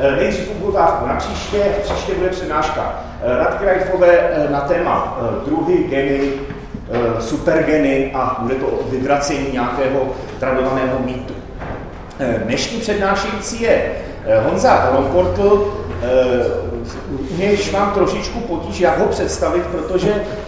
Nejdřív otázku na příště, příště bude přednáška Radkrajfové na téma druhy, geny, supergeny a bude to vyvracení nějakého tradovaného mýtu. Dnešní přednášející je Honza Romportl, u nějž mám trošičku potíž, jak ho představit, protože Eh,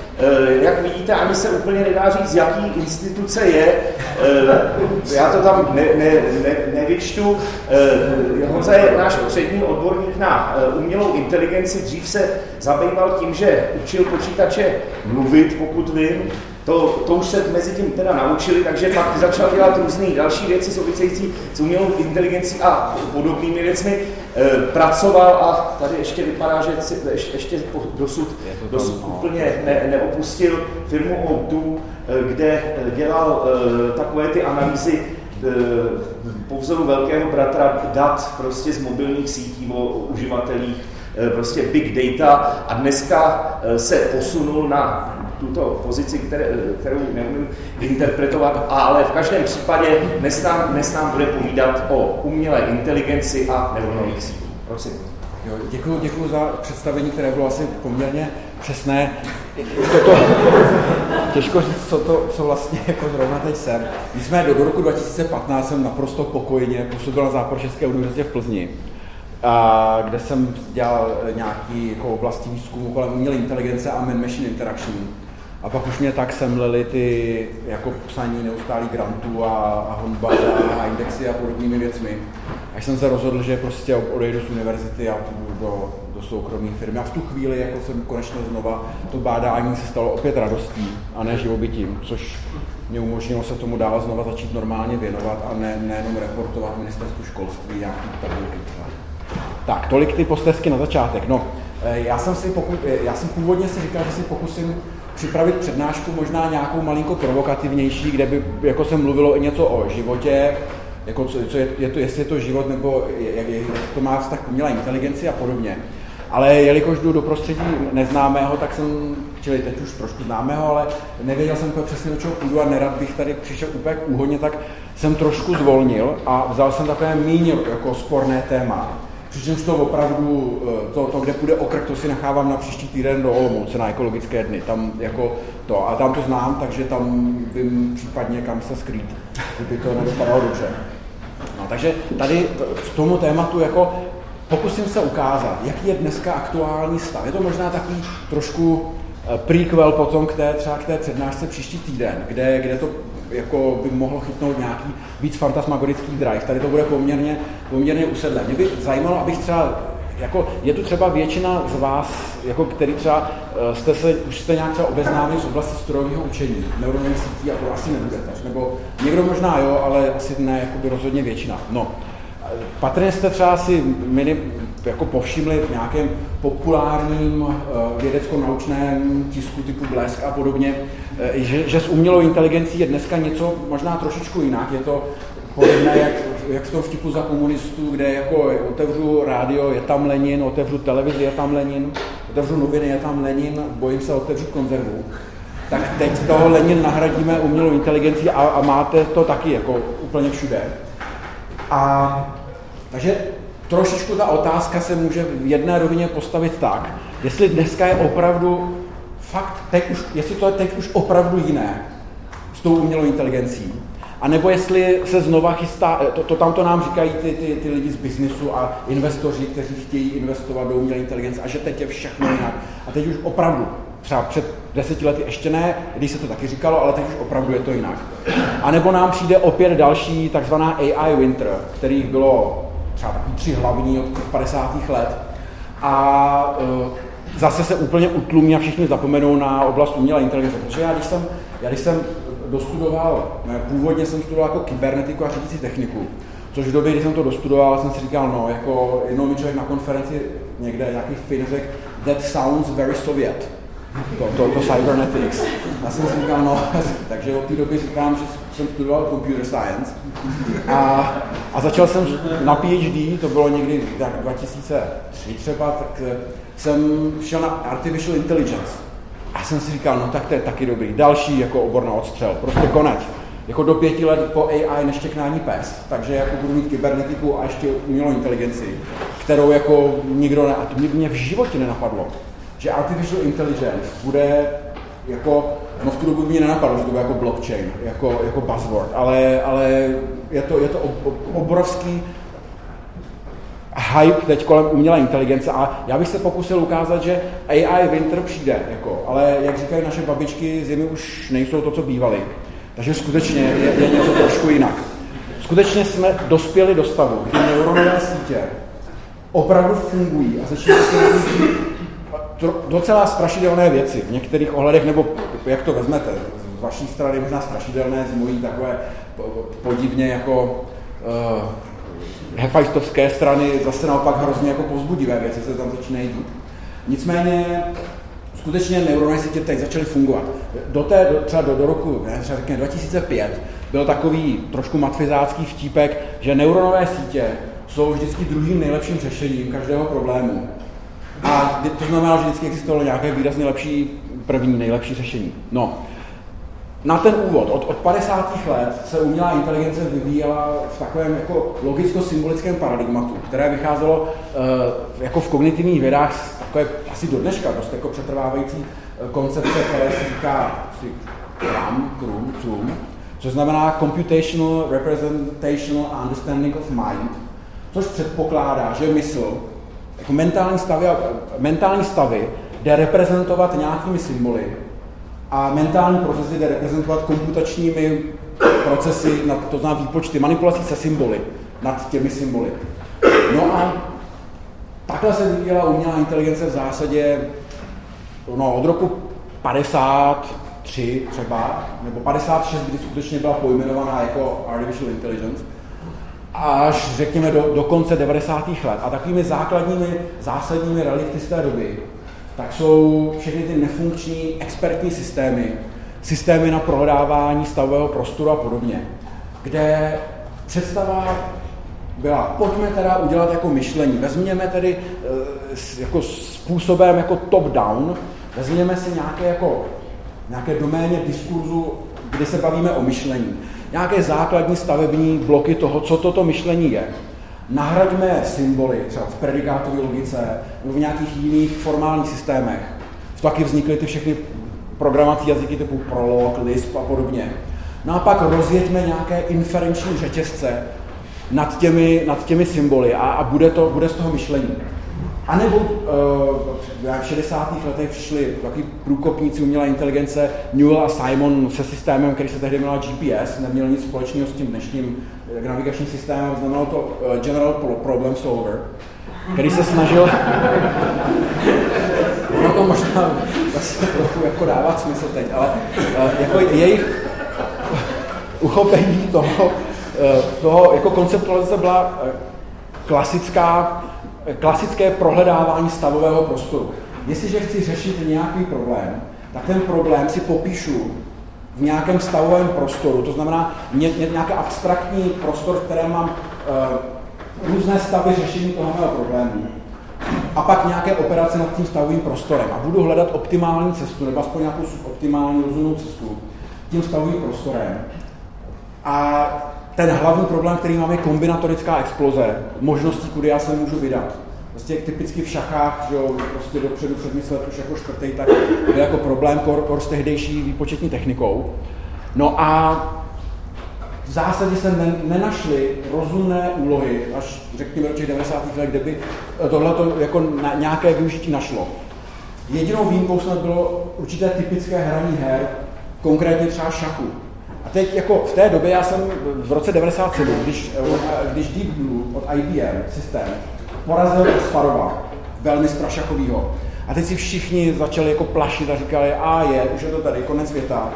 jak vidíte, ani se úplně nedá říct, z jaký instituce je. Eh, já to tam ne, ne, ne, nevyčtu. Eh, Honza je náš přední odborník na umělou inteligenci. Dřív se zabýval tím, že učil počítače mluvit, pokud vím. To, to už se mezi tím teda naučili, takže pak začal dělat různé další věci související s umělou inteligencí a podobnými věcmi. E, pracoval a tady ještě vypadá, že ještě, ještě dosud, dosud no. úplně ne, neopustil firmu O2, e, kde dělal e, takové ty analýzy po vzoru velkého bratra dat prostě z mobilních sítí o uživatelích, prostě big data a dneska se posunul na tuto pozici, které, kterou neumím interpretovat, ale v každém případě dnes nám, dnes nám bude povídat o umělé inteligenci a neuronových sítích. Prosím. Jo, děkuji, děkuji za představení, které bylo asi poměrně přesné. Toto, těžko říct, co, to, co vlastně jako zrovna teď jsem. jsme do, do roku 2015 jsem naprosto pokojně působil na Západočeské univerzitě v Plzni, a, kde jsem dělal nějaký jako oblasti výzkumu kolem umělé inteligence a man-machine interaction. A pak už mě tak semlely ty jako psaní neustálých grantů a, a honba a indexy a podobnými věcmi. Až jsem se rozhodl, že prostě odejdu z univerzity a půjdu do, do soukromé firmy. A v tu chvíli jako jsem konečně znova to bádání se stalo opět radostí a ne živobytím, což mě umožnilo se tomu dál znova začít normálně věnovat a ne, nejenom reportovat ministerstvu školství nějaký tabulky. Tak, tolik ty postesky na začátek. No, eh, já jsem si pokud, eh, já jsem původně si říkal, že si pokusím připravit přednášku možná nějakou malinko provokativnější, kde by jako se mluvilo i něco o životě, jako co, co je, je to, jestli je to život nebo jak, jak to má vztah k umělé inteligenci a podobně. Ale jelikož jdu do prostředí neznámého, tak jsem, čili teď už trošku známého, ale nevěděl jsem to přesně, do čeho půjdu a nerad bych tady přišel úplně k úhodně, tak jsem trošku zvolnil a vzal jsem takové méně jako sporné téma. Přičemž to opravdu, eh, to, to, kde půjde okrk, to si nechávám na příští týden do Olomouce na ekologické dny. Tam jako to, a tam to znám, takže tam vím případně kam se skrýt, kdyby to nedopadalo dobře. No, takže tady k tomu tématu jako pokusím se ukázat, jaký je dneska aktuální stav. Je to možná takový trošku eh, prequel potom k té, třeba k té přednášce příští týden, kde, kde to jako by mohlo chytnout nějaký víc fantasmagorický drive. Tady to bude poměrně, poměrně usedlé. Mě by zajímalo, abych třeba jako je tu třeba většina z vás, jako který třeba eh, jste se, už jste nějak třeba obeznámili z oblasti strojového učení, neuronových sítí a to asi nebudete. Nebo někdo možná jo, ale asi ne, jako by rozhodně většina. No, patrně jste třeba si mini, jako povšimli v nějakém populárním eh, vědecko-naučném tisku typu Blesk a podobně, že, že s umělou inteligencí je dneska něco možná trošičku jinak. Je to podobné, jak, jak v tom vtipu za komunistů, kde jako otevřu rádio, je tam Lenin, otevřu televizi, je tam Lenin, otevřu noviny, je tam Lenin, bojím se otevřít konzervu. Tak teď toho Lenin nahradíme umělou inteligencí a, a máte to taky jako úplně všude. A takže trošičku ta otázka se může v jedné rovině postavit tak, jestli dneska je opravdu fakt, teď už, jestli to je teď už opravdu jiné s tou umělou inteligencí, a nebo jestli se znova chystá, to, to to nám říkají ty, ty, ty lidi z biznisu a investoři, kteří chtějí investovat do umělé inteligence a že teď je všechno jinak. A teď už opravdu, třeba před deseti lety ještě ne, když se to taky říkalo, ale teď už opravdu je to jinak. A nebo nám přijde opět další takzvaná AI winter, kterých bylo třeba takový tři hlavní od 50. let. A uh, zase se úplně utlumí a všichni zapomenou na oblast umělé inteligence. Protože já když jsem, já když jsem dostudoval, původně jsem studoval jako kybernetiku a řídící techniku, což v době, kdy jsem to dostudoval, jsem si říkal, no, jako jednou mi člověk na konferenci někde, nějaký Fin řekl, that sounds very Soviet to, to, to cybernetics. Já jsem si říkal, no, takže od té doby říkám, že jsem studoval computer science a, a začal jsem na PhD, to bylo někdy tak 2003 třeba, tak jsem šel na artificial intelligence. A jsem si říkal, no tak to je taky dobrý. Další jako obor na odstřel, prostě konec. jako do pěti let po AI neštěknání pes, takže jako budu mít kybernetiku a ještě umělou inteligenci, kterou jako nikdo ne, a to mě, v životě nenapadlo, že artificial intelligence bude jako, no v tu dobu mě nenapadlo, že to bude jako blockchain, jako, jako buzzword, ale, ale je to, je to obrovský hype teď kolem umělé inteligence a já bych se pokusil ukázat, že AI winter přijde, jako, ale jak říkají naše babičky, zimy už nejsou to, co bývaly. Takže skutečně je, je něco trošku jinak. Skutečně jsme dospěli do stavu, kdy neuronové sítě opravdu fungují a začínají se docela strašidelné věci v některých ohledech, nebo jak to vezmete, z vaší strany možná strašidelné, z mojí takové podivně jako uh, hefajstovské strany zase naopak hrozně jako povzbudivé věci se tam začínají dít. Nicméně skutečně neuronové sítě teď začaly fungovat. Do té, do, třeba do, do roku ne, třeba 2005 byl takový trošku matfizácký vtípek, že neuronové sítě jsou vždycky druhým nejlepším řešením každého problému. A to znamená, že vždycky existovalo nějaké výrazně lepší první, nejlepší řešení. No, na ten úvod, od, od 50. let se umělá inteligence vyvíjela v takovém jako logicko-symbolickém paradigmatu, které vycházelo uh, jako v kognitivních vědách z takové asi do dneška dost jako přetrvávající uh, koncepce, které se říká si CRAM, CRUM, což znamená Computational Representational Understanding of Mind, což předpokládá, že mysl, jako mentální stavy, mentální stavy jde reprezentovat nějakými symboly, a mentální procesy jde reprezentovat komputačními procesy, to znamená výpočty, manipulací se symboly nad těmi symboly. No a takhle se vyvíjela umělá inteligence v zásadě no, od roku 53 třeba, nebo 56, kdy skutečně byla pojmenovaná jako Artificial Intelligence, až řekněme do, do konce 90. let. A takovými základními, zásadními relikty z té doby tak jsou všechny ty nefunkční expertní systémy, systémy na prohledávání stavového prostoru a podobně, kde představa byla, pojďme teda udělat jako myšlení, vezměme tedy e, jako způsobem jako top-down, vezměme si nějaké jako nějaké doméně diskurzu, kdy se bavíme o myšlení. Nějaké základní stavební bloky toho, co toto myšlení je nahraďme symboly, třeba v predikátové logice nebo v nějakých jiných formálních systémech. Taky vznikly ty všechny programací jazyky typu Prolog, Lisp a podobně. No a pak rozjeďme nějaké inferenční řetězce nad těmi, nad těmi symboly a, a bude, to, bude z toho myšlení. A nebo uh, v 60. letech přišli takový průkopníci umělé inteligence Newell a Simon se systémem, který se tehdy jmenoval GPS, neměl nic společného s tím dnešním eh, navigačním systémem, znamenalo to uh, General Problem Solver, který se snažil ono to možná zase trochu jako dávat smysl teď, ale uh, jako jejich uchopení toho, uh, toho jako konceptualizace byla klasická klasické prohledávání stavového prostoru. Jestliže chci řešit nějaký problém, tak ten problém si popíšu v nějakém stavovém prostoru, to znamená ně, ně, nějaký abstraktní prostor, v kterém mám uh, různé stavy řešení toho mého problému. A pak nějaké operace nad tím stavovým prostorem. A budu hledat optimální cestu, nebo aspoň nějakou optimální rozumnou cestu tím stavovým prostorem. A ten hlavní problém, který máme, je kombinatorická exploze možností, kudy já se můžu vydat. Prostě typicky v šachách, že jo, prostě dopředu předmyslet už jako čtvrtý, tak je jako problém kor, kor s tehdejší výpočetní technikou. No a v zásadě se ne, nenašly rozumné úlohy, až řekněme do těch 90. let, kde by tohle jako na, nějaké využití našlo. Jedinou výjimkou snad bylo určité typické hraní her, konkrétně třeba šachu. A teď jako v té době já jsem v roce 97, když, když Deep Blue od IBM systém porazil Kasparova, velmi strašakovýho. A teď si všichni začali jako plašit a říkali, a je, už je to tady, konec světa.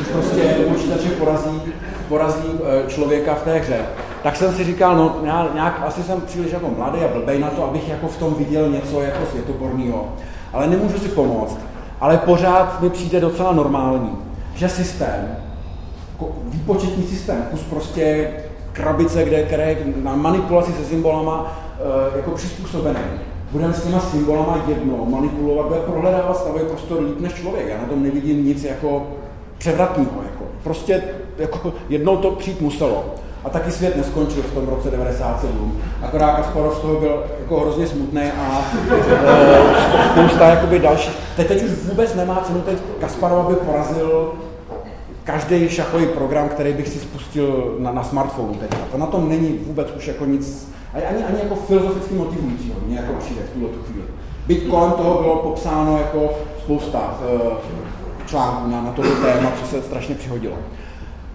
Už prostě počítače porazí, porazí e, člověka v té hře. Tak jsem si říkal, no nějak, asi jsem příliš jako mladý a blbej na to, abych jako v tom viděl něco jako světoborného. Ale nemůžu si pomoct. Ale pořád mi přijde docela normální, že systém, jako výpočetní systém, kus prostě krabice, kde, které na manipulaci se symbolama e, jako přizpůsobené. Budeme s těma symbolama jedno manipulovat, bude prohledávat stavový prostor líp než člověk. Já na tom nevidím nic jako převratného. Jako. Prostě jako jednou to přijít muselo. A taky svět neskončil v tom roce 97. Akorát Kasparov z toho byl jako hrozně smutný a e, spousta jakoby dalších. Teď, teď už vůbec nemá cenu, teď Kasparova by porazil každý šachový program, který bych si spustil na, na teď. To na tom není vůbec už jako nic, ani, ani jako filozoficky motivujícího, mě jako přijde v tuhle tu chvíli. Byť kolem toho bylo popsáno jako spousta uh, článků na, na toto téma, co se strašně přihodilo.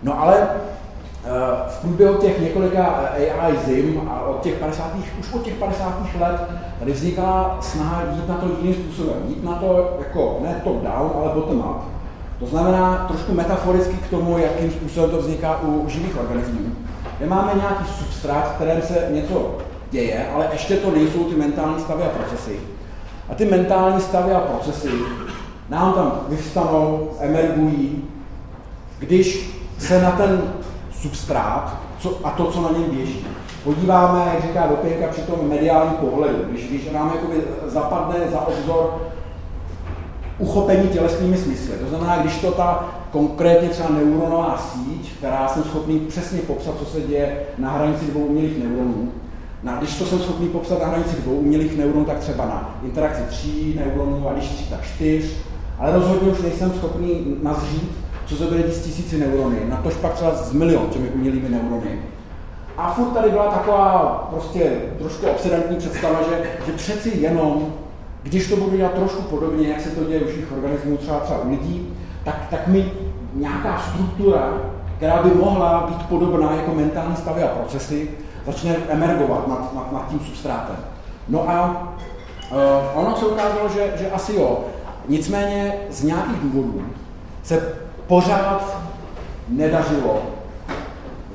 No ale uh, v průběhu těch několika AI zim a od těch 50. už od těch 50. let tady vznikala snaha jít na to jiným způsobem. Jít na to jako ne top down, ale bottom up. To znamená trošku metaforicky k tomu, jakým způsobem to vzniká u živých organismů. My máme nějaký substrát, v kterém se něco děje, ale ještě to nejsou ty mentální stavy a procesy. A ty mentální stavy a procesy nám tam vyvstanou, emergují, když se na ten substrát co, a to, co na něm běží, podíváme, jak říká Dopěnka, při tom mediálním pohledu, když, když nám jakoby zapadne za obzor uchopení tělesnými smysly. To znamená, když to ta konkrétně třeba neuronová síť, která jsem schopný přesně popsat, co se děje na hranici dvou umělých neuronů, na, když to jsem schopný popsat na hranici dvou umělých neuronů, tak třeba na interakci tří neuronů, a když tří, tak čtyř, ale rozhodně už nejsem schopný nazřít, co se bude s tisíci neurony, na tož pak třeba z milion těmi umělými neurony. A furt tady byla taková prostě trošku obsedantní představa, že, že přeci jenom když to budu dělat trošku podobně, jak se to děje u všech organismů, třeba, třeba u lidí, tak, tak mi nějaká struktura, která by mohla být podobná jako mentální stavy a procesy, začne emergovat nad, nad, nad tím substrátem. No a uh, ono se ukázalo, že, že asi jo. Nicméně z nějakých důvodů se pořád nedařilo,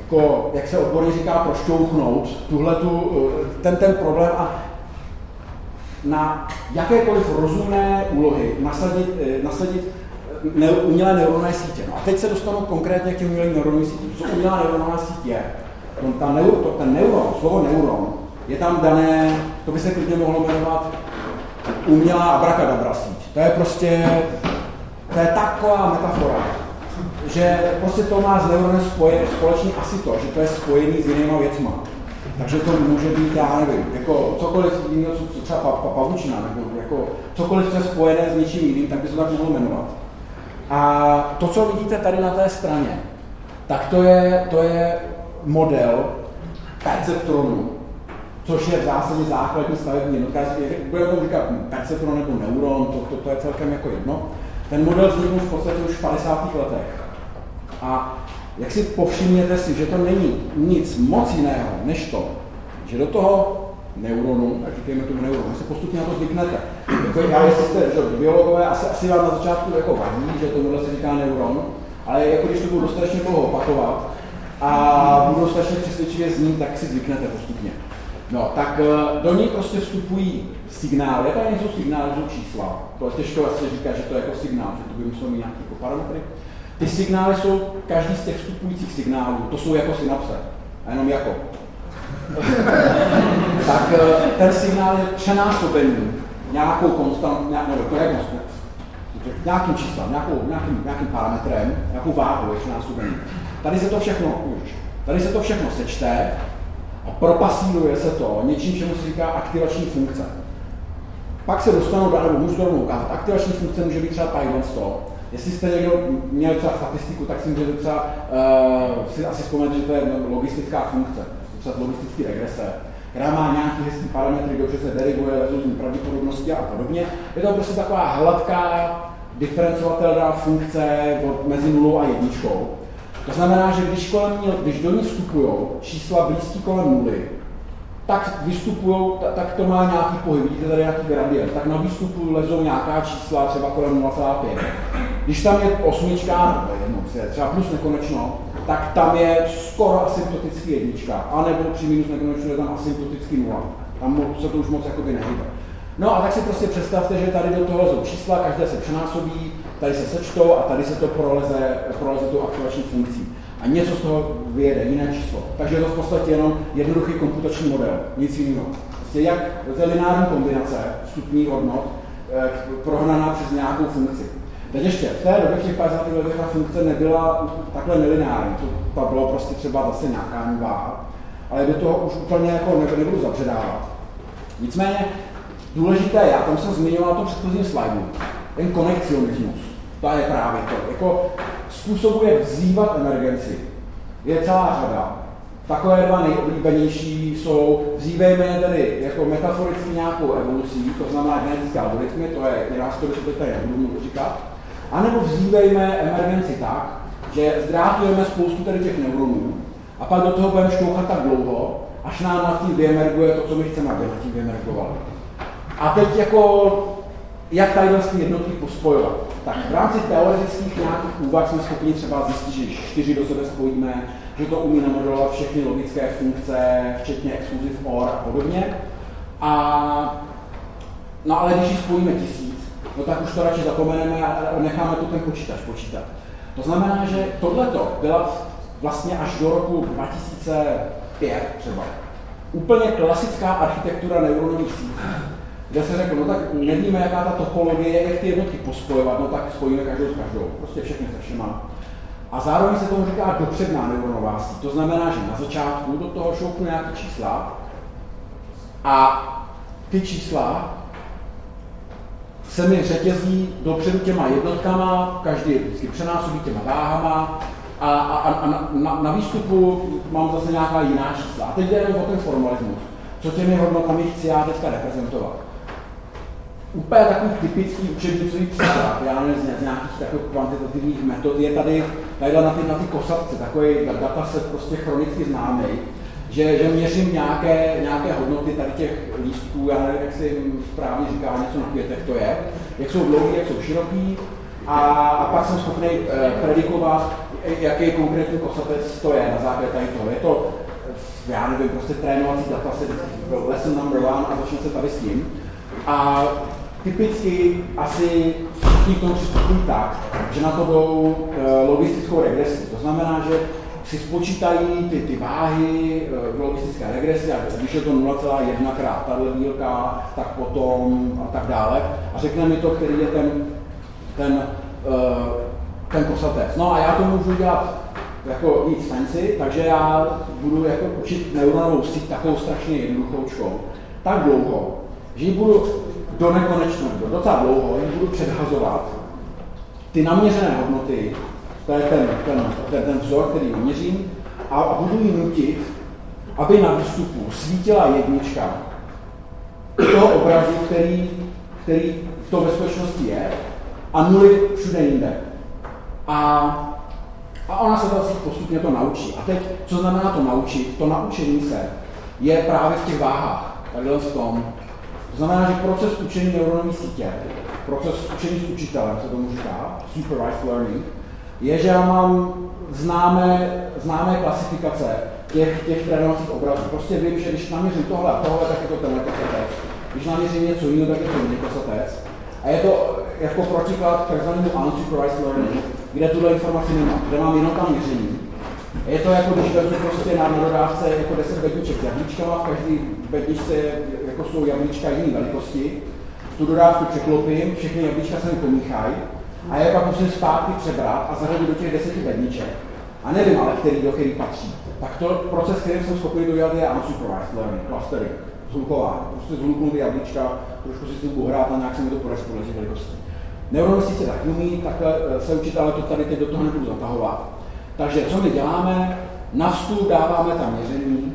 jako, jak se odborně říká, prošťouchnout tuhletu, eh, ten, ten problém a na jakékoliv rozumné úlohy nasadit, eh, nasadit eh, umělé neuronové sítě. No a teď se dostanu konkrétně k těm umělým neuronovým sítím. Co umělá neuronová síť je? No, ta neuro, to, ten neuron, slovo neuron, je tam dané, to by se klidně mohlo jmenovat umělá abrakadabra síť. To je prostě, to je taková metafora, že prostě to má s neuronem společný asi to, že to je spojený s jinýma věcma. Takže to může být, já nevím, jako cokoliv jiného, co třeba pa, pa, pavučina, nebo jako cokoliv, co je spojené s něčím jiným, tak by se tak mohlo jmenovat. A to, co vidíte tady na té straně, tak to je, to je model perceptronu, což je v zásadě základní stavební jednotka. Bude to říkat perceptron nebo neuron, to, to, to je celkem jako jedno. Ten model vzniknul v podstatě už v 50. letech. A jak si povšimněte si, že to není nic moc jiného, než to, že do toho neuronu, tak říkejme tomu neuronu, se postupně na to zvyknete. Jako já, jestli jste že, biologové, asi, asi vám na začátku jako vadí, že tomu se říká neuron, ale jako když to budu dostatečně dlouho opakovat a budu dostatečně přesvědčivě znít, tak si zvyknete postupně. No, tak eh, do ní prostě vstupují signály, to nejsou signály, jsou čísla. To je těžko vlastně říkat, že to je jako signál, že to by muselo mít nějaké jako parametry. Ty signály jsou, každý z těch vstupujících signálů, to jsou jako synapse, a jenom jako. tak eh, ten signál je přenásobený nějakou konstant, nějak, nebo korejnost, nějakým číslem, nějakou, nějakým, nějakým parametrem, nějakou váhou je přenásobený. Tady se to všechno, už, tady se to všechno sečte a propasíruje se to něčím, čemu se říká aktivační funkce. Pak se dostanou, nebo můžu to rovnou ukázat, aktivační funkce může být třeba tadyhle 100, Jestli jste někdo měl třeba statistiku, tak si můžete třeba uh, si asi vzpomenout, že to je logistická funkce, třeba logistické regrese, která má nějaký hezký parametry, dobře se derivuje, různé pravděpodobnosti a podobně. Je to prostě taková hladká, diferencovatelná funkce od mezi nulou a jedničkou. To znamená, že když, kolem ní, když do ní vstupují čísla blízký kolem nuly, tak vystupují, tak to má nějaký pohyb, vidíte tady nějaký gradient, tak na výstupu lezou nějaká čísla, třeba kolem 0,5. Když tam je osmička, nebo třeba plus nekonečno, tak tam je skoro asymptotický jednička, anebo při minus nekonečno je tam asymptotický nula. Tam se to už moc jakoby nehybe. No a tak si prostě představte, že tady do toho lezou čísla, každé se přenásobí, tady se sečtou a tady se to proleze, proleze tou aktivační funkcí a něco z toho vyjede, jiné číslo. Takže je to v podstatě jenom jednoduchý komputační model, nic jiného. Prostě jak je lineární kombinace vstupních hodnot, eh, prohnaná přes nějakou funkci. Teď ještě, v té době v těch 50. letech ta funkce nebyla takhle nelineární, to, to bylo prostě třeba zase nějaká váha, ale do toho už úplně jako nebudu zapředávat. Nicméně důležité je, já tam jsem zmiňoval to předchozím slajdu, ten konekcionismus, to je právě to, jako způsobuje vzývat emergenci. Je celá řada. Takové dva nejoblíbenější jsou, vzývejme je tedy jako metaforicky nějakou evolucí, to znamená genetické algoritmy, to je, já to tady nebudu říkat, anebo vzývejme emergenci tak, že zdrátujeme spoustu tady těch neuronů a pak do toho budeme šťouchat tak dlouho, až nám tím vyemerguje to, co my chceme, aby tím vyemergovali. A teď jako, jak tady vlastně jednotky pospojovat? Tak v rámci teoretických nějakých úvah jsme schopni třeba zjistit, že čtyři do sebe spojíme, že to umí namodelovat všechny logické funkce, včetně exclusive OR a podobně. A, no ale když ji spojíme tisíc, no tak už to radši zapomeneme a necháme tu ten počítač počítat. To znamená, že tohleto byla vlastně až do roku 2005 třeba úplně klasická architektura neuronových sítí, kde se řekl, no tak nevíme, jaká ta topologie je, jak ty jednotky pospojovat, no tak spojíme každou s každou, prostě všechny se všema. A zároveň se tomu říká dopředná neuronová síť. To znamená, že na začátku do toho šoupnu nějaké čísla a ty čísla se mi řetězí dopředu těma jednotkama, každý je vždycky přenásobí těma váhama a, a, a na, na, na výstupu mám zase nějaká jiná čísla. A teď jde jenom o ten formalismus. Co těmi hodnotami chci já teďka reprezentovat? Úplně takový typický učebnicový příklad, já nevím, z nějakých takových kvantitativních metod, je tady, tady na ty, na ty kosatce, takový dataset prostě chronicky známý, že, že měřím nějaké, nějaké hodnoty tady těch lístků, já nevím, jak se jim správně říká, něco na květech to je, jak jsou dlouhý, jak jsou široký, a, a pak jsem schopný eh, predikovat, jaký konkrétní kosatec to je na základě tady toho. Je to, já nevím, prostě trénovací dataset, lesson number one a začne se tady s tím. A typicky asi všichni k tomu přistupují tak, že na to jdou uh, logistickou regresi. To znamená, že si spočítají ty, ty váhy v logistické regresi když je to 0,1 krát tahle dílka, tak potom a tak dále. A řekne mi to, který je ten, ten, uh, ten kosatec. No a já to můžu dělat jako víc fancy, takže já budu jako učit neuronovou síť takovou strašně jednoduchou tak dlouho, že ji budu do nekonečna, do docela dlouho, ji budu předhazovat ty naměřené hodnoty to je ten, ten, ten, ten vzor, který měřím, a, budu ji nutit, aby na výstupu svítila jednička toho obrazu, který, který v to ve společnosti je, a nuly všude jinde. A, a ona se vlastně postupně to naučí. A teď, co znamená to naučit? To naučení se je právě v těch váhách, takhle v tom. To znamená, že proces učení neuronové sítě, proces učení s učitelem se tomu říká, supervised learning, je, že já mám známé, známé klasifikace těch, těch trénovacích obrazů. Prostě vím, že když naměřím tohle a tohle, tak je to tenhle kosatec. Když naměřím něco jiného, tak je to jiný kosatec. A je to jako protiklad k takzvanému unsupervised learning, kde tuhle informaci nemám, kde mám jenom tam měření. Je to jako když vezmu prostě na dodávce jako 10 bedniček s jablíčkama, v každý bedničce jako jsou jablíčka jiné velikosti, tu dodávku překlopím, všechny jablíčka se mi pomíchají a já pak musím zpátky přebrat a zařadit do těch deseti bedniček. A nevím ale, který do který patří. Tak to proces, který jsem schopný dodělat, je unsupervised learning, clustering, zhlukování. Prostě zhluknu ty jablíčka, trošku si s tím hrát a nějak se mi to podaří podle těch velikostí. Neuronové sítě tak umí, takhle eh, se učit, ale to tady teď do toho nebudu zatahovat. Takže co my děláme? Na vstup dáváme tam měření,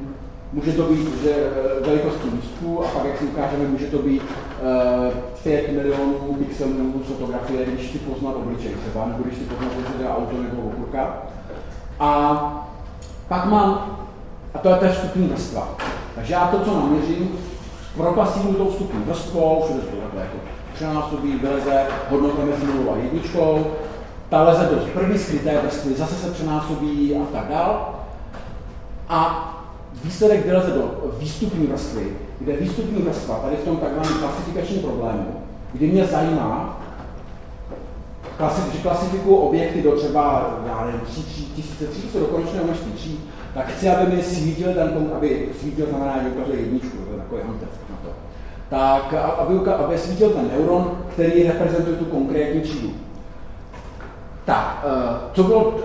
Může to být že eh, velikosti lístků a pak, jak si ukážeme, může to být eh, 5 milionů pixelů fotografie, když si poznat obličej třeba, nebo když si poznat, jestli to auto nebo okurka. A pak mám, a to je ta vstupní vrstva. Takže já to, co naměřím, propasím tou vstupní vrstvou, všude to takhle jako přenásobí, vyleze hodnota mezi nulou a jedničkou, ta leze do první skryté vrstvy, zase se přenásobí a tak dál. A výsledek vyleze do výstupní vrstvy, kde výstupní vrstva, tady v tom takzvaném klasifikačním problému, kdy mě zajímá, klasif, že klasifikuju objekty do třeba, já nevím, tří, tří, tisíce tří, do konečného množství tří, tak chci, aby mi svítil ten punkt, aby svítil znamená, že ukazuje jedničku, to je takový hantec na to. Tak, aby, aby svítil ten neuron, který reprezentuje tu konkrétní třídu. Tak, co bylo,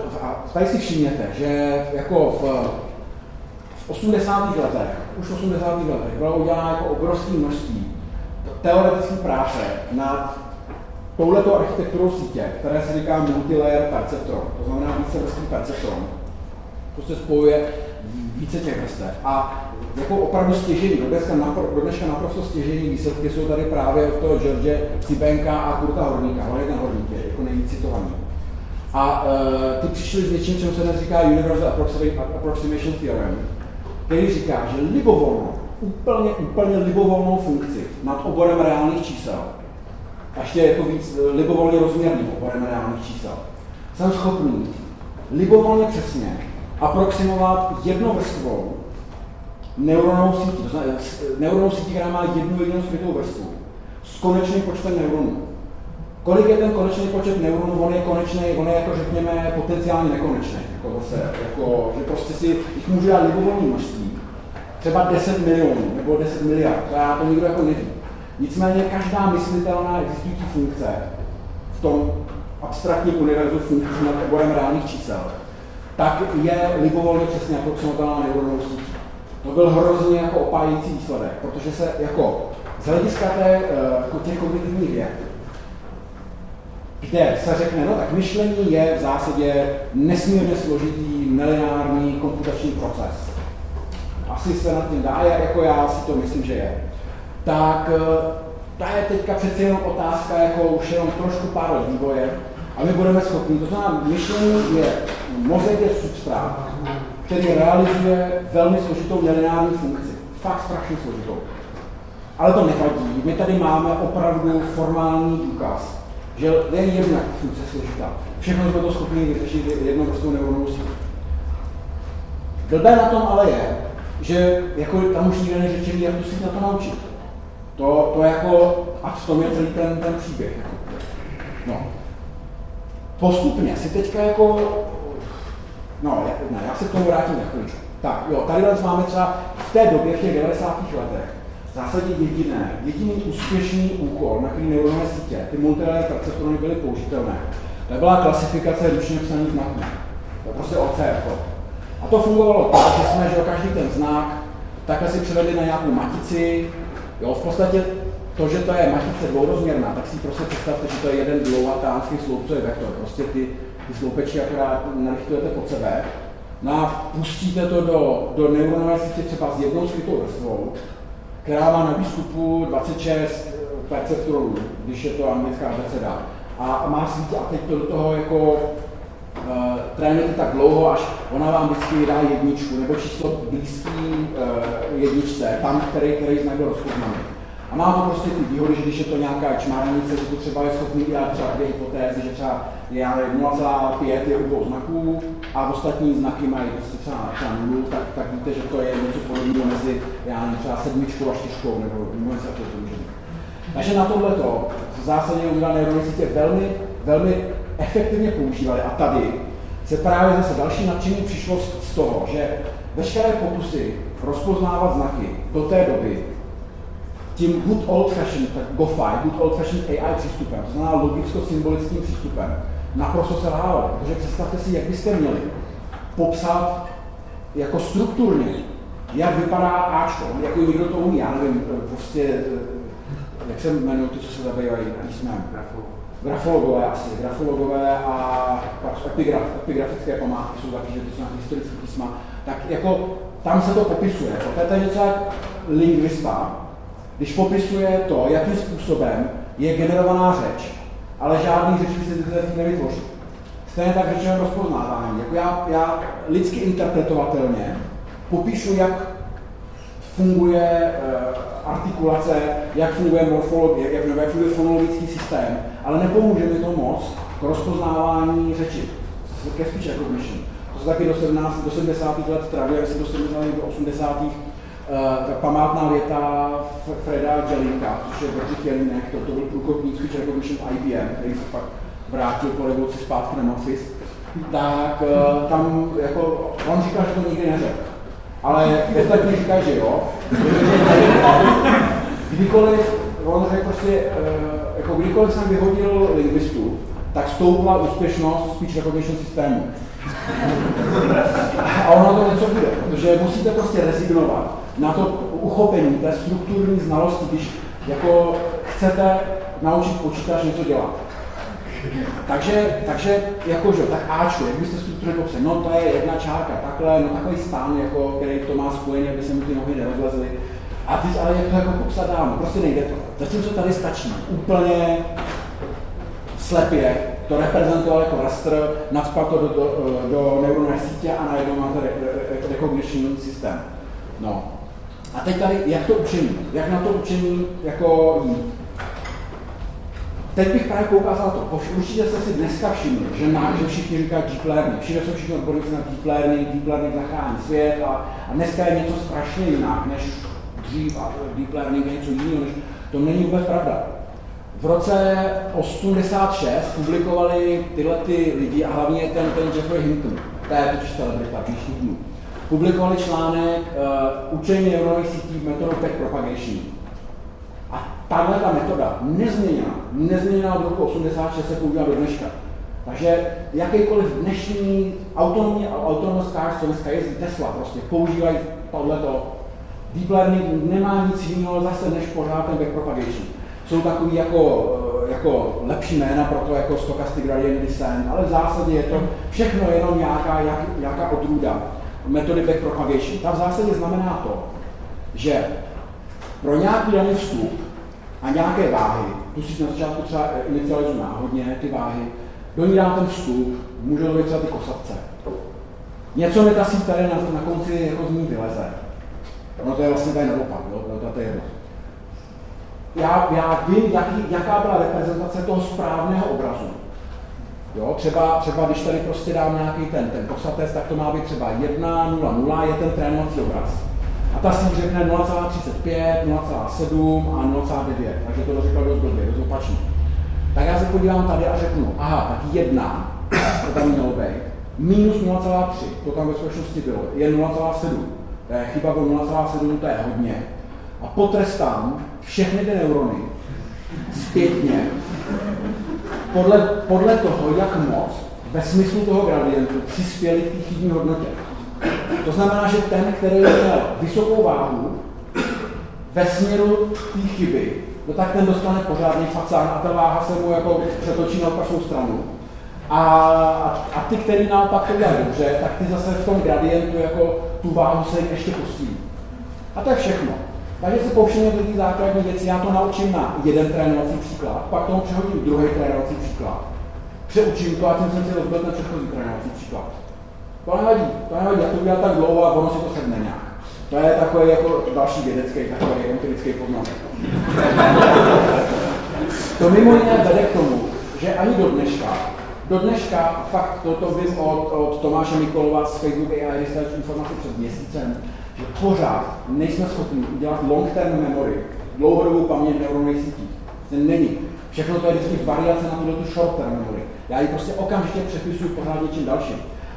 tady si všimněte, že jako v 80. letech, už v 80. letech bylo uděláno jako obrovské množství teoretické práce na touhleto architekturou sítě, které se říká multilayer perceptron, to znamená více vrství perceptron, prostě spojuje více těch vrstev. A jako opravdu stěžení, do dneška, napr, do dneška naprosto stěžení výsledky jsou tady právě od toho George Cibenka a Kurta Horníka, on je ten Horník, je jako nejvíc citovaný. A uh, ty přišli s něčím, čemu se dnes říká Universal Approximation Theorem, který říká, že libovolnou, úplně, úplně libovolnou funkci nad oborem reálných čísel a ještě jako víc eh, libovolně rozměrný oborem reálných čísel. Jsem schopný libovolně přesně aproximovat jednovrstvou neuronovou sítí, to znamená neuronovou sítí, která má jednu jedinou skrytou vrstvu, s konečným počtem neuronů. Kolik je ten konečný počet neuronů, on je konečný, on je jako řekněme potenciálně nekonečný. Jako zase, jako, že prostě si jich můžu dát libovolný množství, třeba 10 milionů nebo 10 miliard, to já to nikdo jako neví. Nicméně každá myslitelná existující funkce v tom abstraktním univerzu funkcí nad oborem reálných čísel, tak je libovolně přesně aproximovatelná neuronovou sítí. To byl hrozně jako opájící výsledek, protože se jako z hlediska té, eh, jako těch kognitivních věd, kde se řekne, no tak myšlení je v zásadě nesmírně složitý, nelineární komputační proces. Asi se nad tím dá, jako já si to myslím, že je tak eh, ta je teďka přece jenom otázka, jako už jenom trošku pár let vývoje, a my budeme schopni, to znamená, myšlení je mozaik je substrát, který realizuje velmi složitou nelineární funkci. Fakt strašně složitou. Ale to nevadí, my tady máme opravdu formální důkaz, že je jedna funkce složitá. Všechno jsme to schopni vyřešit jednou prostou neuronovou sítí. Blbé na tom ale je, že jako tam už nikdo neřečený, jak to si na to naučit. To, to jako, a v tom je celý ten, ten příběh. No. Postupně si teďka jako, no, ne, já se k tomu vrátím chvíli. Tak jo, tady máme třeba v té době, v těch 90. letech, zásadě jediné, jediný úspěšný úkol, na který neuronové sítě, ty multilayer perceptrony byly použitelné, to byla klasifikace ručně psaných znaků. To prostě OC jako. A to fungovalo tak, že jsme, že každý ten znak takhle si převedli na nějakou matici, Jo, v podstatě to, že to je matice dvourozměrná, tak si prostě představte, že to je jeden dlouhatánský sloup, co je vektor. Prostě ty, ty sloupečky akorát narychlujete pod sebe. No a pustíte to do, do neuronové sítě třeba s jednou skrytou vrstvou, která má na výstupu 26 perceptorů, když je to anglická abeceda. A má sítě a teď to do toho jako uh, trénujete tak dlouho, až ona vám vždycky dá jedničku, nebo číslo blízký uh, jedničce, tam, který, který znak byl rozpoznaný. A má to prostě ty výhody, že když je to nějaká čmárnice, že to třeba je schopný dělat třeba dvě hypotézy, že třeba je 0,5 je u dvou znaků a ostatní znaky mají prostě třeba, třeba nulu, tak, tak víte, že to je něco podobného mezi já nevím, třeba sedmičkou a čtyřkou, nebo něco takového. Takže na tohle to v zásadě udělané sítě velmi, velmi efektivně používali. A tady se právě zase další nadšení přišlo z toho, že veškeré pokusy rozpoznávat znaky do té doby tím good old fashioned, tak GOFI, good old fashioned AI přístupem, to znamená logicko-symbolickým přístupem, naprosto se lhávalo. Protože představte si, jak byste měli popsat jako strukturně, jak vypadá Ačko, jako někdo to umí, já nevím, prostě, jak se jmenují ty, co se zabývají písmem grafologové asi, grafologové a epigraf, epigrafické památky jsou taky, že to jsou historické písma, tak jako tam se to popisuje. To je něco jak lingvista, když popisuje to, jakým způsobem je generovaná řeč, ale žádný řeč by se ty nevytvoří. Stejně tak řečeno rozpoznávání. Jako já, já lidsky interpretovatelně popíšu, jak funguje uh, artikulace, jak funguje morfologie, jak, jak funguje fonologický systém, ale nepomůže mi to moc k rozpoznávání řeči, ke speech recognition. To se taky do, 17, do 70. let travě, si do 70. do 80. Uh, tak památná věta Freda Jelinka, což je Bedřich Jelinek, to, to byl průkopník speech recognition v IBM, který se pak vrátil po revoluci zpátky na Memphis, tak uh, tam jako, on říkal, že to nikdy neřekl ale ostatní říkají, že jo. Kdykoliv, on řekl prostě, eh, jako kdykoliv jsem vyhodil lingvistu, tak stoupla úspěšnost speech recognition systému. A ono to něco bude, protože musíte prostě rezignovat na to uchopení té strukturní znalosti, když jako chcete naučit počítač něco dělat. Takže, takže jakože, tak Ačko, jak byste strukturně popsali, no to je jedna čárka, takhle, no takový stán, jako, který to má spojený, aby se mu ty nohy nerozlezly. A ty, ale jak to jako popsat dál, no, prostě nejde to. Zatímco tady stačí úplně slepě to reprezentoval jako raster, nadspat to do, do, do neuronové sítě a najednou máte recognition systém. No. A teď tady, jak to učení, jak na to učení jako jít. Teď bych právě poukázal to, určitě jste si dneska všimli, že, má, že všichni říkají deep learning, všude jsou všichni odborníci na deep learning, deep learning zachrání svět a, a dneska je něco strašně jinak než dřív a deep learning je něco jiného, to není vůbec pravda. V roce 86 publikovali tyhle ty lidi a hlavně ten, ten Jeffrey Hinton, to je totiž celebrita dnešních dnů, publikovali článek uh, Učení neuronových sítí metodou propagation. A tahle ta metoda nezměněna, nezměněna od roku 86 se používá do dneška. Takže jakýkoliv dnešní autonomní autonomous cars, co dneska jezdí Tesla, prostě používají tohleto. Deep learning nemá nic jiného zase než pořád ten backpropagation. Jsou takový jako, eh, jako lepší jména pro to jako stochastic gradient descent, ale v zásadě je to všechno jenom nějaká, jak, nějaká odrůda metody backpropagation. Ta v zásadě znamená to, že pro nějaký daný vstup a nějaké váhy, tu si na začátku třeba inicializuji náhodně, ty váhy, do ní dám ten vstup, můžu to být třeba ty kosatce. Něco mi ta síť tady na, na konci jako z ní vyleze. No to je vlastně tady naopak, jo, to je jedno. Já, já vím, jaký, jaká byla reprezentace toho správného obrazu. Jo, třeba, třeba když tady prostě dám nějaký ten, ten kosatec, tak to má být třeba 1, 0, 0, je ten trénovací obraz. A ta si řekne 0,35, 0,7 a 0,9, takže to řekl dost blbě, dost opačně. Tak já se podívám tady a řeknu, aha, tak 1, to tam mělo být, minus 0,3, to tam ve skutečnosti bylo, je 0,7. To je chyba o 0,7, to je hodně. A potrestám všechny ty neurony zpětně podle, podle toho, jak moc ve smyslu toho gradientu přispěli k té chybní hodnotě. To znamená, že ten, který měl vysokou váhu ve směru té chyby, no tak ten dostane pořádný facán a ta váha se mu jako přetočí na opačnou stranu. A, a, ty, který naopak to dělají dobře, tak ty zase v tom gradientu jako tu váhu se ještě posílí. A to je všechno. Takže si povšimněte ty základní věci, já to naučím na jeden trénovací příklad, pak tomu přehodím druhý trénovací příklad. Přeučím to a tím jsem si rozbil ten předchozí trénovací příklad. To nevadí, to nevadí, já to udělám tak dlouho a ono si to sedne nějak. To je takový jako další vědecký, takový empirický poznatek. to mimo jiné vede k tomu, že ani do dneška, do dneška, fakt toto vím od, od Tomáše Mikolova z Facebook AI Research informace před měsícem, že pořád nejsme schopni udělat long-term memory, dlouhodobou paměť neuronových sítí. To není. Všechno to je vždycky variace na tuto short-term memory. Já ji prostě okamžitě přepisuju pořád něčím dalším.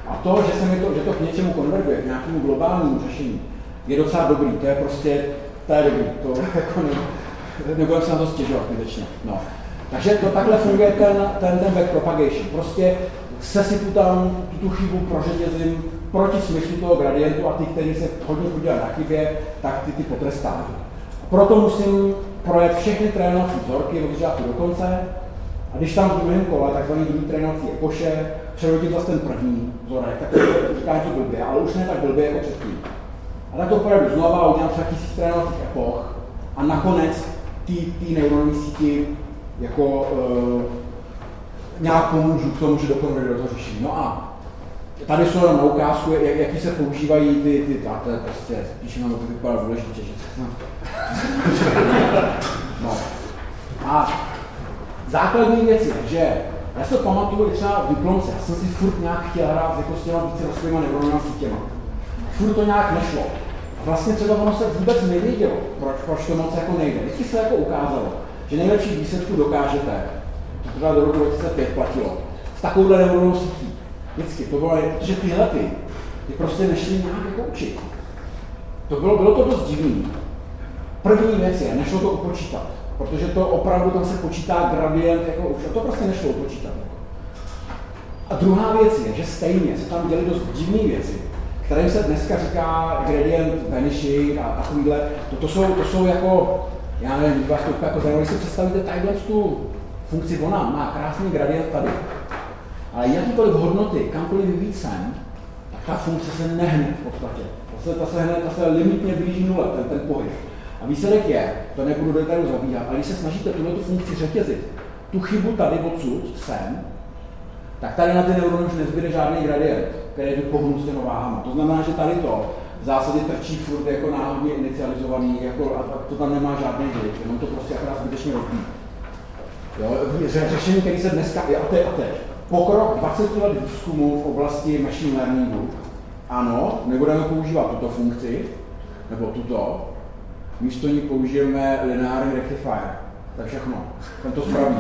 A to, že, se mi to, že to k něčemu konverguje, k nějakému globálnímu řešení, je docela dobrý. To je prostě, to je dobrý. To jako ne, nebudeme se na to stěžovat zbytečně. No. Takže to takhle funguje ten, ten, ten backpropagation. Prostě sesypu tam tu chybu prořetězím proti smyslu toho gradientu a ty, kteří se hodně podívají na chybě, tak ty ty potrestám. Proto musím projet všechny trénovací vzorky od začátku do konce a když tam v druhém kole, takzvaný druhý trénovací epoše, přerodím zase ten první vzorek, tak to říká něco blbě, ale už ne tak blbě jako předtím. A tak to projedu znova a udělám třeba tisíc trénovacích epoch a nakonec ty neuronové síti jako uh, nějak pomůžu k tomu, že dokončí do toho řešení. No a Tady jsou na ukázku, jak, jaký se používají ty, ty, a to je prostě, spíš nám to vypadá důležitě, že no. no. A základní věc je, že já se pamatuju třeba v diplomce, já jsem si furt nějak chtěl hrát jako s těma více rostlinými neuronami sítěma. Furt to nějak nešlo. A vlastně třeba ono se vůbec nevědělo, proč, proč to moc jako nejde. Vždycky se jako ukázalo, že nejlepší výsledku dokážete, to třeba do roku 2005 platilo, s takovouhle neuronou sítí. Vždycky. To bylo, že tyhle ty, ty prostě nešli nějak jako učit. To bylo, bylo to dost divný. První věc je, nešlo to upočítat, protože to opravdu tam se počítá gradient, jako už, to prostě nešlo upočítat. a druhá věc je, že stejně se tam děly dost divné věci, kterým se dneska říká gradient vanishing a takovýhle. To, to, jsou, to jsou jako, já nevím, vás to jako zajímavé, když si představíte tadyhle tu funkci, ona má krásný gradient tady, ale jakýkoliv hodnoty, kamkoliv víc sem, tak ta funkce se nehne v podstatě. Ta se, ta se, hne, ta se limitně blíží nule, ten, ten pohyb. A výsledek je, to nebudu detailu zabíhat, ale když se snažíte tuto funkci řetězit, tu chybu tady odsud, sem, tak tady na ty neurony už nezbyde žádný gradient, který by pohnul s těmi váhama. To znamená, že tady to v zásadě trčí furt jako náhodně inicializovaný, jako, a to tam nemá žádný vliv, jenom to prostě akorát zbytečně rozbíjí. Řešení, které se dneska, a teď, a teď, pokrok 20 let výzkumu v oblasti machine learningu, ano, nebudeme používat tuto funkci, nebo tuto, místo ní použijeme lineární rectifier. To je všechno. Ten to spraví.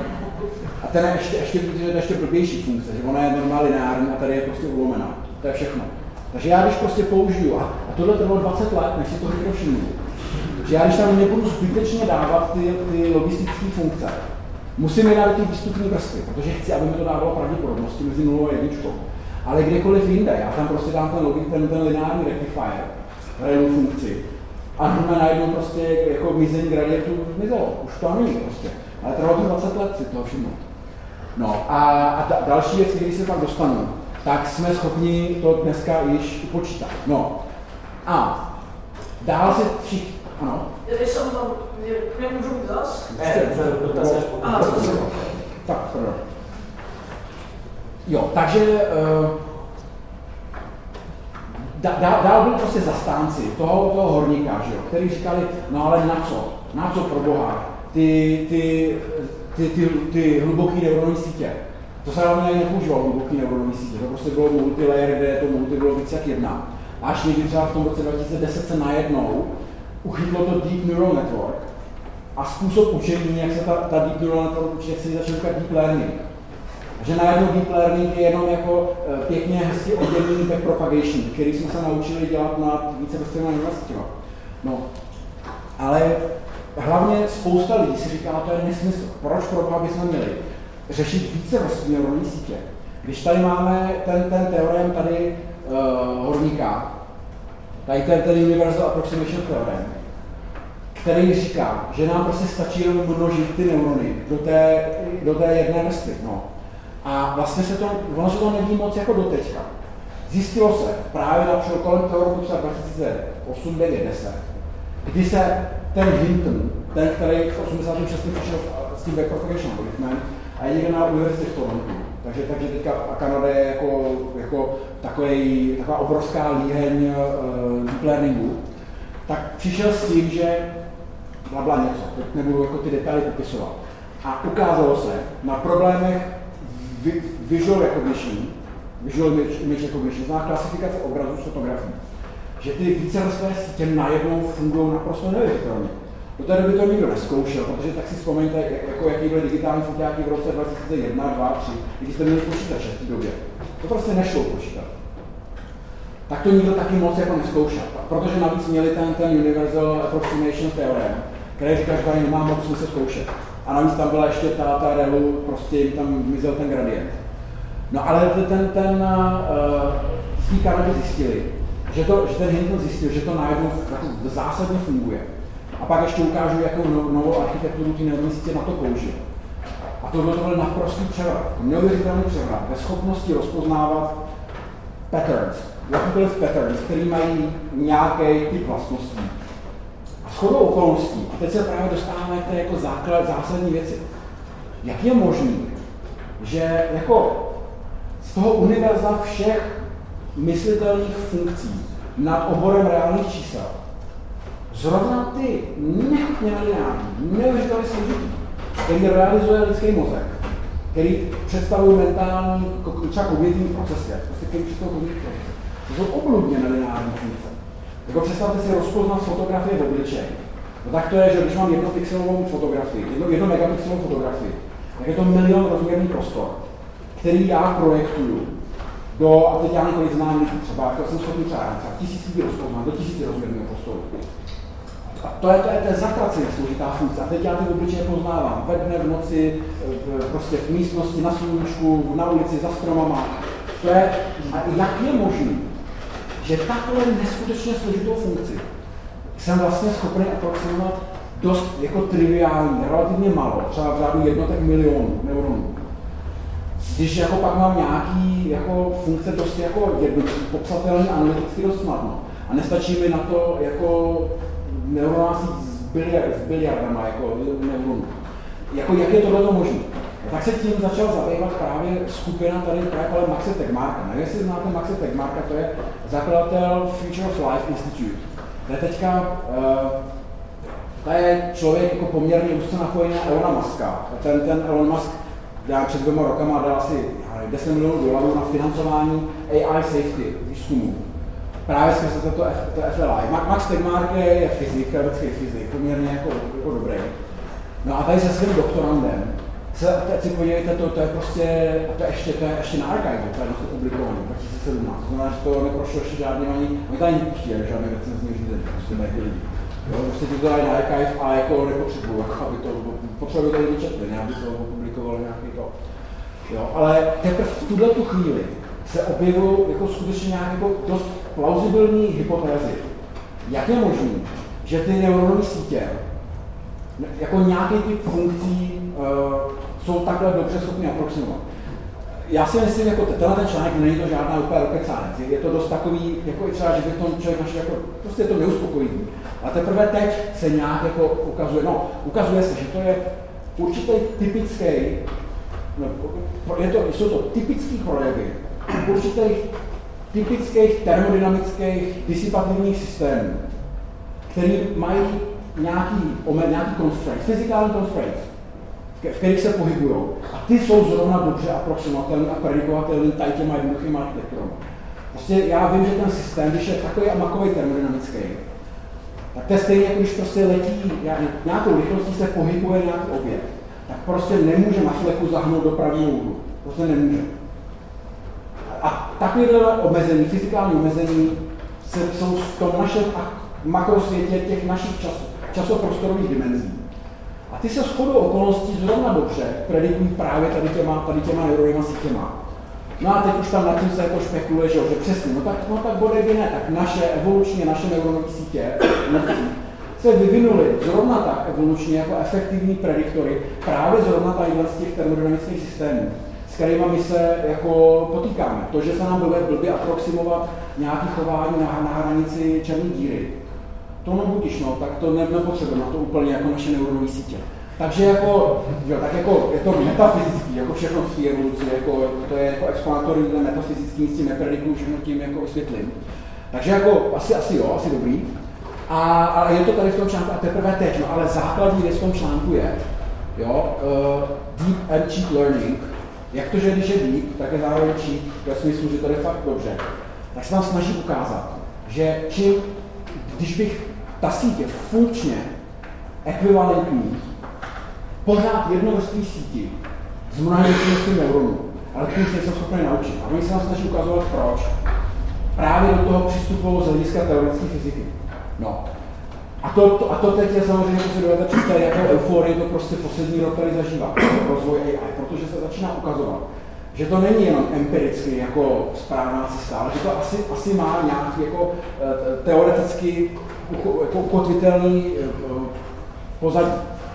A ten je ještě, ještě, je ještě blbější funkce, že ona je normálně lineární a tady je prostě ulomená. To je všechno. Takže já když prostě použiju, a, a tohle trvalo 20 let, než si to někdo že já když tam nebudu zbytečně dávat ty, ty logistické funkce, musím je dát ty výstupní vrstvy, protože chci, aby mi to dávalo pravděpodobnosti mezi nulou a jedničkou. Ale kdekoliv jinde, já tam prostě dám ten, logik, ten, ten lineární rectifier, reálnou funkci, a hned najednou prostě jako mizení gradientu zmizelo. Už to není prostě. Ale trvalo to 20 let si to všimnout. No a, a da, další věc, když se pak dostanu, tak jsme schopni to dneska již upočítat. No a dál se všichni, ano. Tady jsem tam, nemůžu mít zas? Ne, Tak, pardon. Jo, takže uh, dál, dál byl prostě zastánci toho, toho horníka, že jo, který říkali, no ale na co, na co pro boha, ty, ty, ty, ty, ty hluboký neuronové sítě. To se hlavně ani nepoužívalo hluboký neuronové sítě, to prostě bylo multilayer, kde to multi bylo víc jak jedna. Až někdy třeba v tom roce 2010 se najednou uchytlo to Deep Neural Network a způsob učení, jak se ta, ta Deep Neural Network učí, jak se začal říkat Deep Learning že najednou deep learning je jenom jako eh, pěkně hezky oddělený backpropagation, který jsme se naučili dělat na více vrstevná univerzitě. No, ale hlavně spousta lidí si říká, to je nesmysl. Proč pro bychom měli řešit více vrstevní sítě? Když tady máme ten, ten teorem tady uh, horníka, tady ten, ten Universal Approximation Theorem, který říká, že nám prostě stačí jenom množit ty neurony do té, do té jedné vrstvy. No. A vlastně se to, ono se to neví moc jako doteďka. Zjistilo se právě na kolem toho roku třeba 2008, 9, 10, kdy se ten Hinton, ten, který v 86. přišel s tím backpropagation algoritmem, a je někde na univerzitě v Torontu. Takže, takže teďka a Kanada je jako, jako takový, taková obrovská líheň uh, deep learningu, tak přišel s tím, že bla, něco, teď nebudu jako ty detaily popisovat. A ukázalo se na problémech visual recognition, visual image recognition, znamená klasifikace obrazů z fotografií, že ty vícevrstvé sítě najednou fungují naprosto neuvěřitelně. Do té doby to nikdo neskoušel, protože tak si vzpomeňte, jako jaký byly digitální fotáky v roce 2001, 2002, 2003, když jste měli počítače v té době. To prostě nešlo počítat. Tak to nikdo taky moc jako neskoušel, protože navíc měli ten, ten Universal Approximation Theorem, který říká, že tady nemá moc smysl zkoušet. A navíc tam byla ještě ta, ta relu, prostě tam mizel ten gradient. No ale ten, ten uh, v té Kanadě zjistili, že, to, že ten Hinton zjistil, že to najednou jako zásadně funguje. A pak ještě ukážu, jakou no, novou architekturu ty neuronní sítě na to použil. A tohle to byl naprostý převrat, neuvěřitelný převrat. Ve schopnosti rozpoznávat patterns, jakýkoliv patterns, který mají nějaký typ vlastností. Shodou okolností, a teď se právě dostáváme k té jako základ, zásadní věci. Jak je možné, že jako z toho univerza všech myslitelných funkcí nad oborem reálných čísel, zrovna ty nechutně lineární, neuvěřitelně složitý, který realizuje lidský mozek, který představují mentální, třeba kognitivní procesy, prostě který představují kognitivní procesy. To jsou obludně nelineární funkce. Jako představte si rozpoznat fotografie v obličeji. No tak to je, že když mám jednopixelovou fotografii, jedno, jedno megapixelovou fotografii, tak je to milion rozměrný prostor, který já projektuju do, a teď já několik znám třeba, jako jsem schopný třeba, třeba tisíc lidí rozpoznat, do tisíci rozměrného prostoru. A to je, to je, to je zatraceně složitá funkce. A teď já ty obličeje poznávám ve dne, v noci, prostě v místnosti, na sluníčku, na ulici, za stromama. To je, a jak je možné, že takhle neskutečně složitou funkci jsem vlastně schopný aproximovat dost jako triviální, relativně malo, třeba v řádu jednotek milionů neuronů. Když jako pak mám nějaký jako funkce dost jako jednoduchý, popsatelný analyticky dost snadno. A nestačí mi na to jako neuroná síť s, biliard, s biliardama jako neuronů. Jako jak je tohle možné? Tak se tím začal zabývat právě skupina tady právě Maxe Tegmarka. Nevím, jestli znáte Maxe Tegmarka, to je zakladatel Future of Life Institute. To je teďka, uh, to je člověk jako poměrně úzce napojený na Elona Muska. Ten, ten Elon Musk dá před dvěma rokama dal asi 10 milionů dolarů na financování AI safety výzkumu. Právě skrze to, to, to FLI. Max Tegmark je, je fyzik, teoretický fyzik, poměrně jako, jako dobrý. No a tady se svým doktorandem se, teď si podívejte, to, to je prostě, to je ještě, to je ještě na archivu, to je to publikované, 2017. To znamená, že to neprošlo ještě žádný ani, oni tady nepustí žádné recenzní řízení, prostě mají lidi. Jo, prostě to dají na archive a jako nepotřebuju, jako aby to, potřebuji to lidi četli, ne, aby to publikovali nějaký to. Jo, ale teprve v tuhle tu chvíli se objevují jako skutečně nějaké jako dost plauzibilní hypotézy. Jak je možné, že ty neuronové sítě jako nějaký typ funkcí uh, jsou takhle dobře schopni aproximovat. Já si myslím, jako tenhle ten článek není to žádná úplně rokecánec. Je to dost takový, jako i třeba, že by to člověk našel jako, prostě je to neuspokojivý. A teprve teď se nějak jako ukazuje, no, ukazuje se, že to je určitý typický, no, je to, jsou to typické projevy určitých typických termodynamických disipativních systémů, které mají nějaký, nějaký constraints, fyzikální constraints, v kterých se pohybují. A ty jsou zrovna dobře aproximovatelné a predikovatelné tady těma jednoduchými architekturami. Prostě já vím, že ten systém, když je takový makový termodynamický, tak to je stejně, jako když prostě letí nějakou rychlostí se pohybuje nějaký objekt, tak prostě nemůže na fleku zahnout do pravého úhlu. Prostě nemůže. A takovéhle omezení, fyzikální omezení, se, jsou v tom našem makrosvětě těch našich časů, časoprostorových dimenzí. A ty se shodou okolností zrovna dobře predikují právě tady těma, tady těma neurovýma sítěma. No a teď už tam nad tím se jako špekuluje, že, že přesně, no tak, no tak bude ne, tak naše evolučně, naše neuronové sítě se vyvinuly zrovna tak evolučně jako efektivní prediktory právě zrovna tady z těch termodynamických systémů, s kterými my se jako potýkáme. To, že se nám bude blbě aproximovat nějaké chování na, na hranici černé díry, to no budíš, no, tak to ne, nepotřebujeme na to úplně jako naše neuronové sítě. Takže jako, jo, tak jako je to metafyzický, jako všechno v té evoluci, jako, to je jako exponátory metafyzický, s tím nepredikuju, všechno tím jako osvětlím. Takže jako asi, asi jo, asi dobrý. A, a je to tady v tom článku a teprve teď, no ale základní věc v tom článku je, jo, uh, deep and cheap learning, jak to, že když je deep, tak je zároveň cheap, ve smyslu, že to je fakt dobře, tak se nám snaží ukázat, že čím, když bych ta síť je funkčně ekvivalentní pořád jednovrstvý síti s mnohem větším neuronů, ale ty už nejsem schopný naučit. A oni se nám snaží ukazovat proč. Právě do toho přistupují z hlediska teoretické fyziky. No. A to, to, a to teď je samozřejmě, že si dovedete představit, jakou euforii to prostě poslední rok tady zažívá, rozvoj AI, protože se začíná ukazovat, že to není jenom empiricky jako správná cesta, ale že to asi, asi má nějaký jako eh, teoreticky jako ukotvitelný eh, pozadí.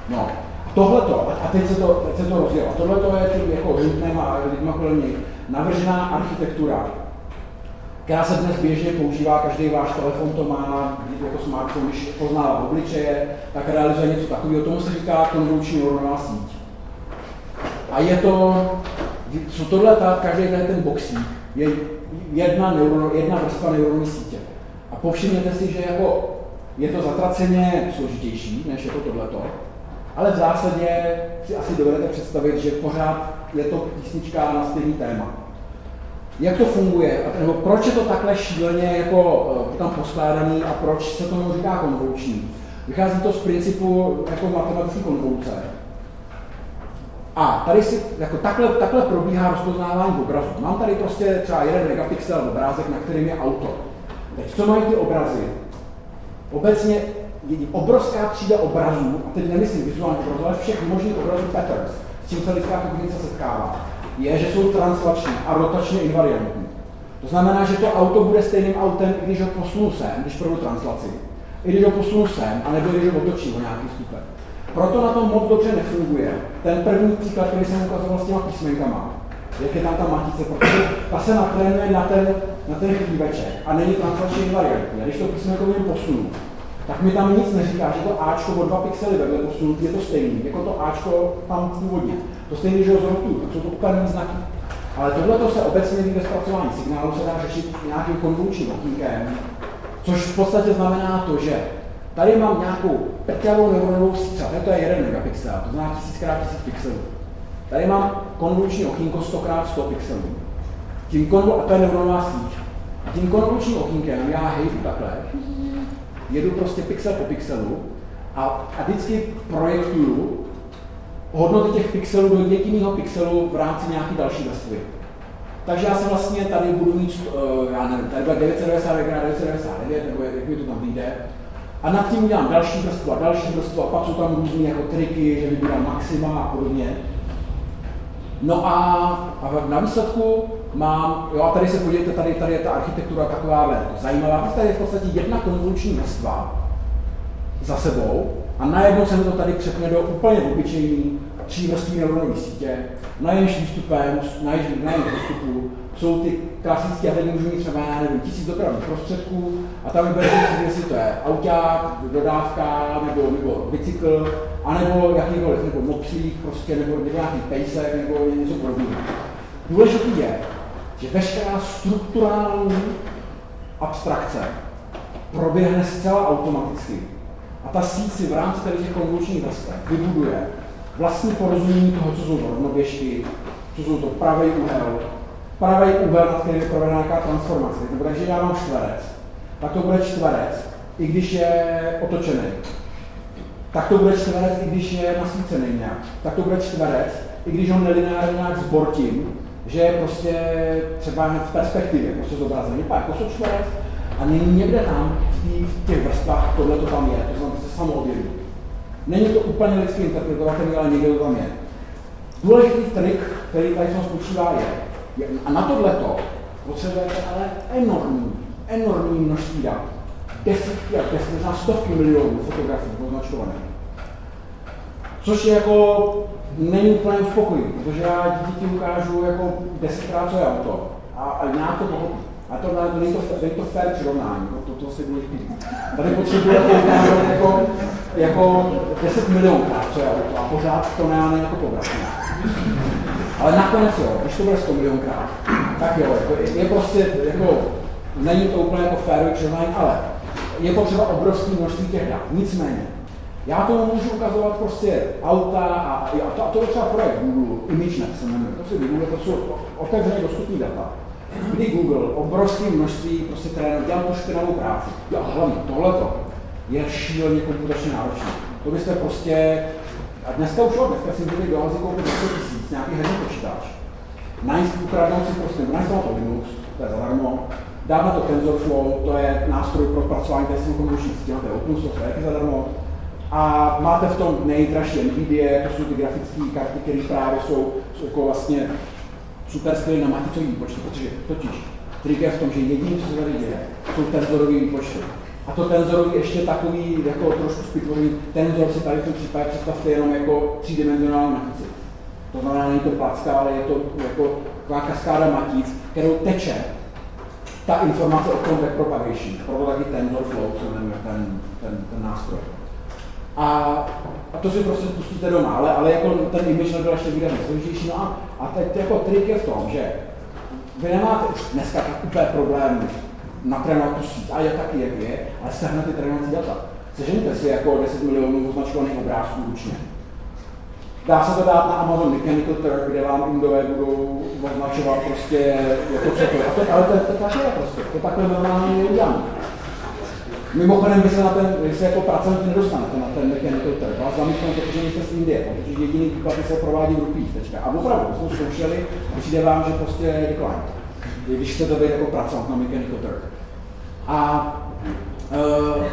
No. Tohleto, a teď se to, teď se to rozjelo, tohleto je tím jako lidem a lidma kolem navržená architektura, která se dnes běžně používá, každý váš telefon to má, jako smartphone, když pozná obličeje, tak realizuje něco takového, tomu se říká konvoluční neuronová síť. A je to, co tohle ta, každý ten boxík, je jedna, neuron, jedna vrstva neuronové sítě. A povšimněte si, že jako je to zatraceně složitější, než je to tohleto, ale v zásadě si asi dovedete představit, že pořád je to písnička na stejný téma. Jak to funguje, nebo proč je to takhle šíleně jako uh, tam poskládaný a proč se tomu říká konvoluční? Vychází to z principu jako matematické konvoluce. A tady si, jako takhle, takhle probíhá rozpoznávání obrazu. Mám tady prostě třeba jeden megapixel obrázek, na kterým je auto. Teď co mají ty obrazy? Obecně je obrovská třída obrazů, a teď nemyslím vizuální obraz, ale všech možných obrazů patterns, s čím se lidská kognice setkává. Je, že jsou translační a rotačně invariantní. To znamená, že to auto bude stejným autem, i když ho posunu sem, když provedu translaci, i když ho posunu sem, anebo když ho otočím o nějaký stupeň. Proto na tom moc dobře nefunguje. Ten první příklad, který jsem ukazoval s těma písmenkama, jak je tam ta matice, protože ta se natrénuje na ten, na ten chlíveček a není translační invariantní. A když to písmenko posunu, tak mi tam nic neříká, že to Ačko o dva pixely vedle posunutí je to stejný, jako to Ačko tam původně. To stejný, že ho zrotuju, tak jsou to úplně znaky. Ale tohle se obecně ví ve zpracování signálu se dá řešit nějakým konvolučním okýnkem, což v podstatě znamená to, že tady mám nějakou peťavou neuronovou síť, a to je 1 megapixel, to znamená 1000 x 1000 pixelů. Tady mám konvoluční okýnko 100 x 100 pixelů. Tím konvol, a to je neuronová síť. A tím konvolučním okýnkem já hejdu takhle, jedu prostě pixel po pixelu a, a vždycky projektuju hodnoty těch pixelů do jediného pixelu v rámci nějaké další vrstvy. Takže já se vlastně tady budu mít, uh, já nevím, tady bude 999 x 999, nebo jak mi to tam vyjde. A nad tím udělám další vrstvu a další vrstvu a pak jsou tam různé jako triky, že vybírám maxima a podobně. No a, a na výsledku mám, jo a tady se podívejte, tady, tady je ta architektura taková zajímavá, tady je v podstatě jedna konvoluční vrstva za sebou a najednou se mi to tady přepne do úplně obyčejný tří vrství neuronové sítě, na jejíž výstupem, na jejíž, výstupu jsou ty klasické, a teď můžu mít třeba, já nevím, tisíc dopravních prostředků a tam vyberete jestli to je auták, dodávka, nebo, nebo bicykl, anebo jakýkoliv, nebo mopslík, prostě, nebo nějaký pejsek, nebo něco podobného. Důležité je, že veškerá strukturální abstrakce proběhne zcela automaticky. A ta síť si v rámci tady těch konvolučních vrstev vybuduje vlastní porozumění toho, co jsou rovnoběžky, co jsou to pravý úhel, pravý úhel, nad kterým je provedena nějaká transformace. To bude, že já mám čtverec, tak to bude čtverec, i když je otočený. Tak to bude čtverec, i když je nasvícený nějak. Tak to bude čtverec, i když ho nelineárně nějak zbortím, že je prostě třeba v perspektivě prostě zobrazený. Vypadá jako čtverec a někde tam v těch vrstvách tohle to tam je, to znamená, že se samo objeví. Není to úplně lidsky interpretovatelný, ale někde to tam je. Důležitý trik, který tady jsem spočívá, je, a na tohleto potřebujete ale enormní, enormní množství dat. Desítky a desítky, možná stovky milionů fotografií označované. Což je jako, není úplně uspokojivý, protože já díky ukážu jako desetkrát, co je auto. A, a nějak to pochopí. A to, to, není to, není to fair přirovnání, to, to, to si říct. Tady potřebujete jako, jako 10 milionkrát, co je auto, a pořád to není jako povratné. Ale nakonec jo, když to bude 100 milionkrát, tak jo, jako, je, prostě, jako, není to úplně jako fair přirovnání, ale je potřeba obrovské množství těch dat. Nicméně, já tomu můžu ukazovat prostě auta a, a, to, a to je třeba projekt Google, ImageNet se jmenuje, to si Google, to jsou otevřeně dostupné data. Kdy Google obrovské množství prostě trénů dělal tu špinavou práci. Jo, a hlavně tohleto je šíleně komputačně náročné. To byste prostě, a dneska už jo, dneska si můžete do Azy koupit 10 tisíc, nějaký herní počítač, najít ukradnout si prostě, najít to Linux, to je zadarmo, dát na to TensorFlow, to je nástroj pro zpracování té konvoluční sítě, to je open source, to je zadarmo, a máte v tom nejdražší NVIDIA, to jsou ty grafické karty, které právě jsou, jsou jako vlastně super skvělý na maticový výpočty, protože totiž trik je v tom, že jediné, co se tady děje, jsou tenzorový výpočty. A to tenzorový ještě takový jako trošku spitvořený, tenzor si tady v tom případě představte jenom jako třídimenzionální matici. To znamená, není to placka, ale je to jako taková kaskáda matic, kterou teče ta informace o tom backpropagation. Proto taky TensorFlow se jmenuje ten, ten, ten nástroj. A, a to si prostě spustíte doma, ale, ale jako ten image nebyl ještě výrazně složitější. No a, a teď jako trik je v tom, že vy nemáte už dneska tak úplně problém natrénovat tu síť, a je taky, jak je, ale sehnat ty trénovací data. Sežeňte si jako 10 milionů označovaných obrázků ručně. Dá se to dát na Amazon Mechanical Turk, kde vám Indové budou označovat prostě jako co to je. A to, ale to, to, to, to je prostě, to takhle normálně je udělané. Mimochodem, vy se na ten, vy se jako pracovník nedostanete na ten mechanical trh, vás zamítnou, protože nejste z Indie, protože jediný výplaty se provádí v rupích. A opravdu, jsme zkoušeli, přijde vám, že prostě decline, když chcete být jako pracovník na mechanical trh. A uh,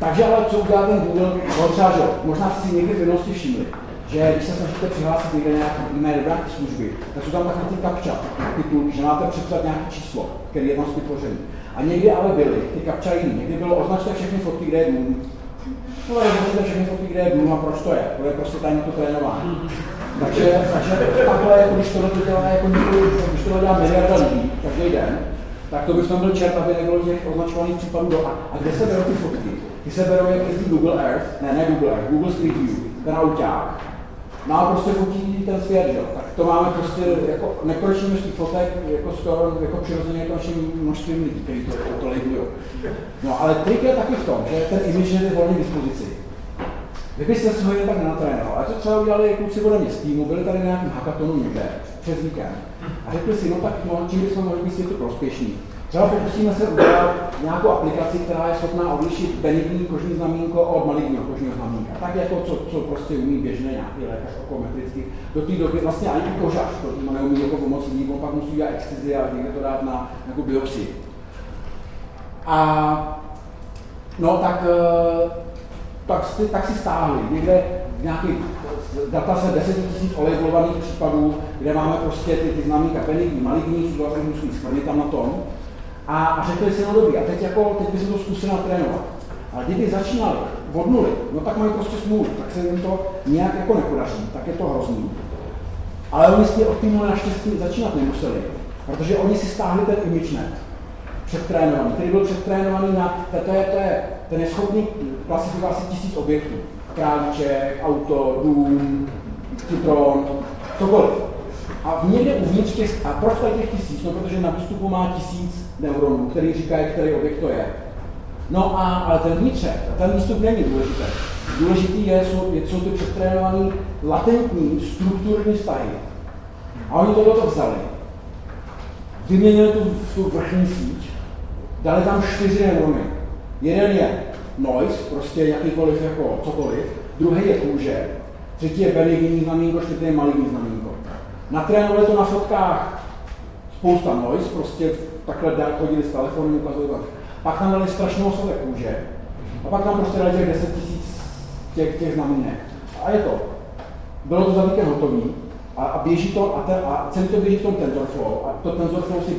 takže ale co udělá ten Google, no třeba, že možná jste si někdy v minulosti všimli, že když se snažíte přihlásit někde nějaké e-mail služby, tak jsou tam takové ty kapča, titulky, že máte přepsat nějaké číslo, které je tam vytvořené. A někdy ale byly ty kapča jiný. Někdy bylo označte všechny fotky, kde je dům. No ale označte všechny fotky, kde je dům a proč to je? To je prostě tady na to trénování. Takže, takže takhle, jako když tohle to dělá, jako když tohle dělá miliarda lidí každý den, tak to by v tom byl čert, aby nebylo těch označovaných případů do a. A kde se berou ty fotky? Ty se berou, jak jezdí Google Earth, ne, ne Google Earth, Google Street View, ten auták, No a prostě fotí ten svět, jo. Tak to máme prostě jako nekonečné množství fotek, jako skoro jako přirozeně jako našim množstvím lidí, kteří to, to, to libují. No ale trik je taky v tom, že ten image je volně k dispozici. Vy byste si ho jen tak nenatrénoval. A to třeba udělali kluci ode mě z týmu, byli tady na nějakém hackatonu někde přes víkend. A řekli si, no tak no, čím bychom mohli být světu prospěšní. Třeba pokusíme se udělat nějakou aplikaci, která je schopná odlišit benigní kožní znamínko od maligního kožního znamínka. Tak jako co, co prostě umí běžné nějaký lékař okometricky. Do té doby vlastně ani kožař, protože neumí jako pomoci ní, pak musí udělat excizi a někde to dát na nějakou biopsii. A no tak, eh, tak, tak si stáhli. Někde nějaký data se 10 000 olejblovaných případů, kde máme prostě ty, ty znamínka benigní, maligní, jsou to tam na tom a, a řekli si, no dobrý, a teď, jako, teď by se to zkusili natrénovat. Ale kdyby začínali od nuly, no tak mají prostě smůlu, tak se jim to nějak jako nepodaří, tak je to hrozný. Ale oni si od té naštěstí začínat nemuseli, protože oni si stáhli ten ImageNet, předtrénovaný, který byl předtrénovaný na, je, ten je schopný klasifikovat asi tisíc objektů. Králíček, auto, dům, citron, cokoliv. A někde uvnitř těch, a proč těch tisíc? No, protože na výstupu má tisíc neuronů, který říkají, který objekt to je. No a ale ten vnitřek, ten výstup není důležitý. Důležitý je, jsou, jsou ty přetrénované latentní strukturní vztahy. A oni tohle to vzali. Vyměnili tu, tu vrchní síť, dali tam čtyři neurony. Jeden je noise, prostě jakýkoliv jako cokoliv, druhý je kůže, třetí je benigní znamínko, čtvrtý je maligní znamínko. Natrénovali to na fotkách spousta noise, prostě takhle dál chodili s telefonem, ukazovali. Pak tam dali strašnou sové kůže a pak tam prostě dali těch 10 tisíc těch, těch znamínek. A je to. Bylo to za víkend hotový a, a běží to, a, te, a celý to běží v tom TensorFlow. A to TensorFlow si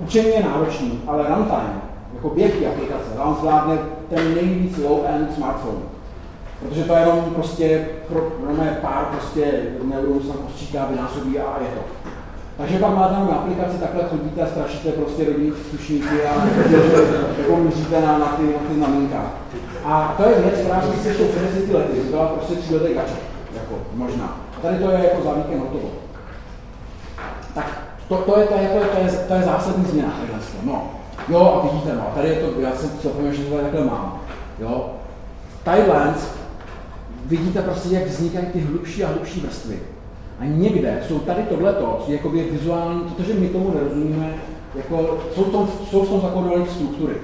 učení je náročný, ale runtime, jako běh aplikace, vám zvládne ten nejvíc low-end smartphone. Protože to je jenom prostě pro, pro pár prostě neuronů se tam postříká, vynásobí a je to. Takže pak máte na aplikaci, takhle chodíte a strašíte prostě rodinní příslušníky a jako míříte na, na, ty, na ty znamínka. A to je věc, která se ještě před 10 lety, byla prostě tříletý kaček, jako možná. A tady to je jako za víkend hotovo. Tak to, to, je, to, je, to, je, to, je, to je zásadní změna No. Jo, a vidíte, no, tady je to, já jsem zapomněl, že to takhle mám. Jo. Tidelines, vidíte prostě, jak vznikají ty hlubší a hlubší vrstvy. A někde jsou tady tohleto, jako je vizuální, protože my tomu nerozumíme, jako jsou, tom, jsou v tom zakódované struktury.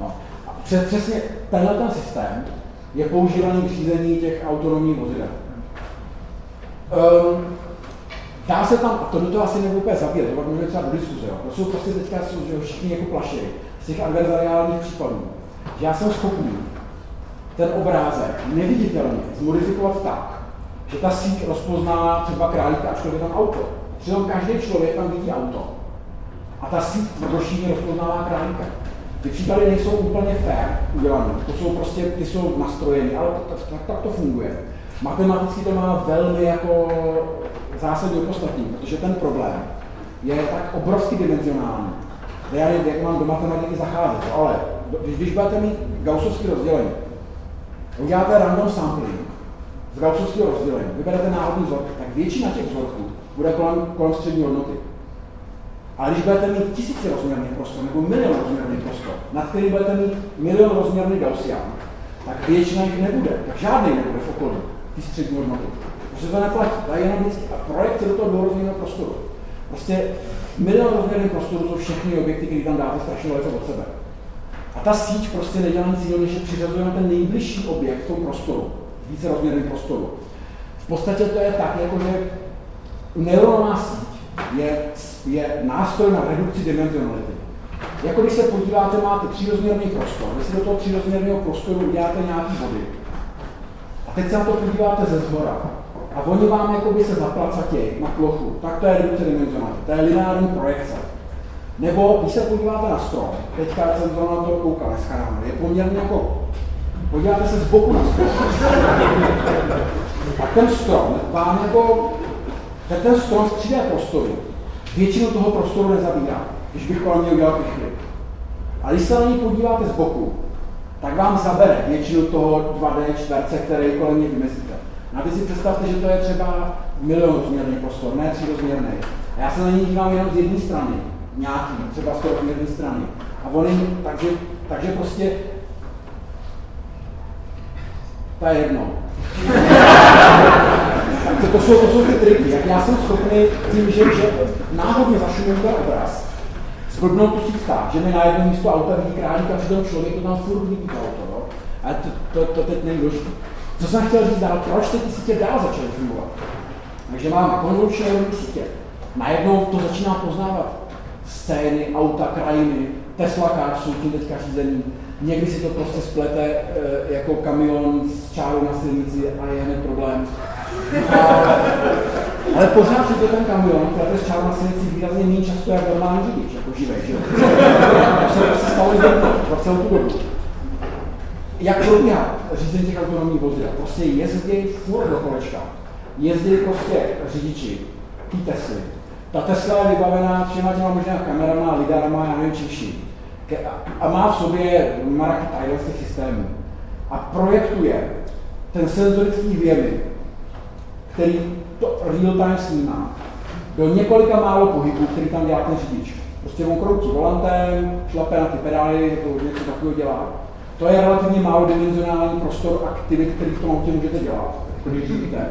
No. A přes, přesně tenhle ten systém je používaný k řízení těch autonomních vozidel. Um, dá se tam, a to do asi nebudu úplně zabíjet, to můžeme třeba do diskuze, jo. to jsou prostě teďka jsou, že všichni jako plašili z těch adverzariálních případů, že já jsem schopný ten obrázek neviditelně zmodifikovat tak, že ta síť rozpozná třeba králíka, ačkoliv je tam auto. Přitom každý člověk tam vidí auto. A ta síť tvrdošíně rozpoznává králíka. Ty případy nejsou úplně fair udělané, to jsou prostě, ty jsou nastrojeny, ale to, tak, tak to funguje. Matematicky to má velmi jako zásadní opodstatní, protože ten problém je tak obrovsky dimenzionální. Já nevím, jak mám do matematiky zacházet, ale když, když budete mít gaussovský rozdělení, uděláte random sampling, z gaussovského rozdělení, vyberete náhodný vzorek, tak většina těch vzorků bude kolem, kolem střední hodnoty. Ale když budete mít rozměrný prostor nebo milion rozměrný prostor, nad kterým budete mít milion rozměrný Gaussian, tak většina jich nebude, tak žádný nebude v okolí ty střední hodnoty. Prostě to neplatí, to je jenom vždycky a projekt do toho dvourozměrného prostoru. Prostě milion rozměrných prostoru jsou všechny objekty, které tam dáte strašně daleko od sebe. A ta síť prostě nedělá nic jiného, než že přiřazuje na ten nejbližší objekt v tom prostoru více rozměrným prostoru. V podstatě to je tak, jako že neuronová síť je, je nástroj na redukci dimenzionality. Jako když se podíváte, máte třírozměrný prostor, vy si do toho třírozměrného prostoru uděláte nějaký body. A teď se na to podíváte ze zhora. A oni vám jakoby se zaplacatějí na plochu, tak to je redukce dimenzionality, to je lineární projekce. Nebo když se podíváte na strom, teďka jsem to na to koukal je poměrně jako, podíváte se z boku na strom. A ten strom vám jako, ten strom v 3D prostoru většinu toho prostoru nezabírá, když bych kolem něj udělal pichli. A když se na ní podíváte z boku, tak vám zabere většinu toho 2D čtverce, který kolem něj vymezíte. A teď si představte, že to je třeba milion rozměrný prostor, ne tři rozměrný. A já se na něj dívám jenom z jedné strany, nějaký, třeba z rozměrné strany. A oni, takže, takže prostě, to je jedno. to, to, jsou, to jsou ty triky, jak já jsem schopný tím, že, že náhodně zašumím ten obraz, zblbnout tu síť tak, že mi na jedno místo auta vidí králík a přitom člověk to tam furt vidí to auto. No? A to, to, to teď není důležité. Co jsem chtěl říct dál, proč ty sítě dál začaly fungovat? Takže máme konvoluční sítě. Najednou to začíná poznávat scény, auta, krajiny, Tesla Cars jsou tím teďka řízený. Někdy si to prostě splete e, jako kamion s čárou na silnici a je hned problém. A, ale pořád si to ten kamion plete s čárou na silnici výrazně méně často jak normální řidič, jako živej, že jo? To se stalo i za celou tu dobu jak probíhá řízení těch autonomních vozidel? Prostě jezdí furt do kolečka. Jezdí prostě řidiči, ty Tesly. Ta Tesla je vybavená všema těma možná kamerama, lidarama, já nevím čím vším. A má v sobě z těch systémů. A projektuje ten senzorický věmy, který to real time snímá, do několika málo pohybů, který tam dělá ten řidič. Prostě on kroutí volantem, šlape na ty pedály, jako něco takového dělá to je relativně málo dimenzionální prostor aktivit, který v tom autě můžete dělat, jako když živíte.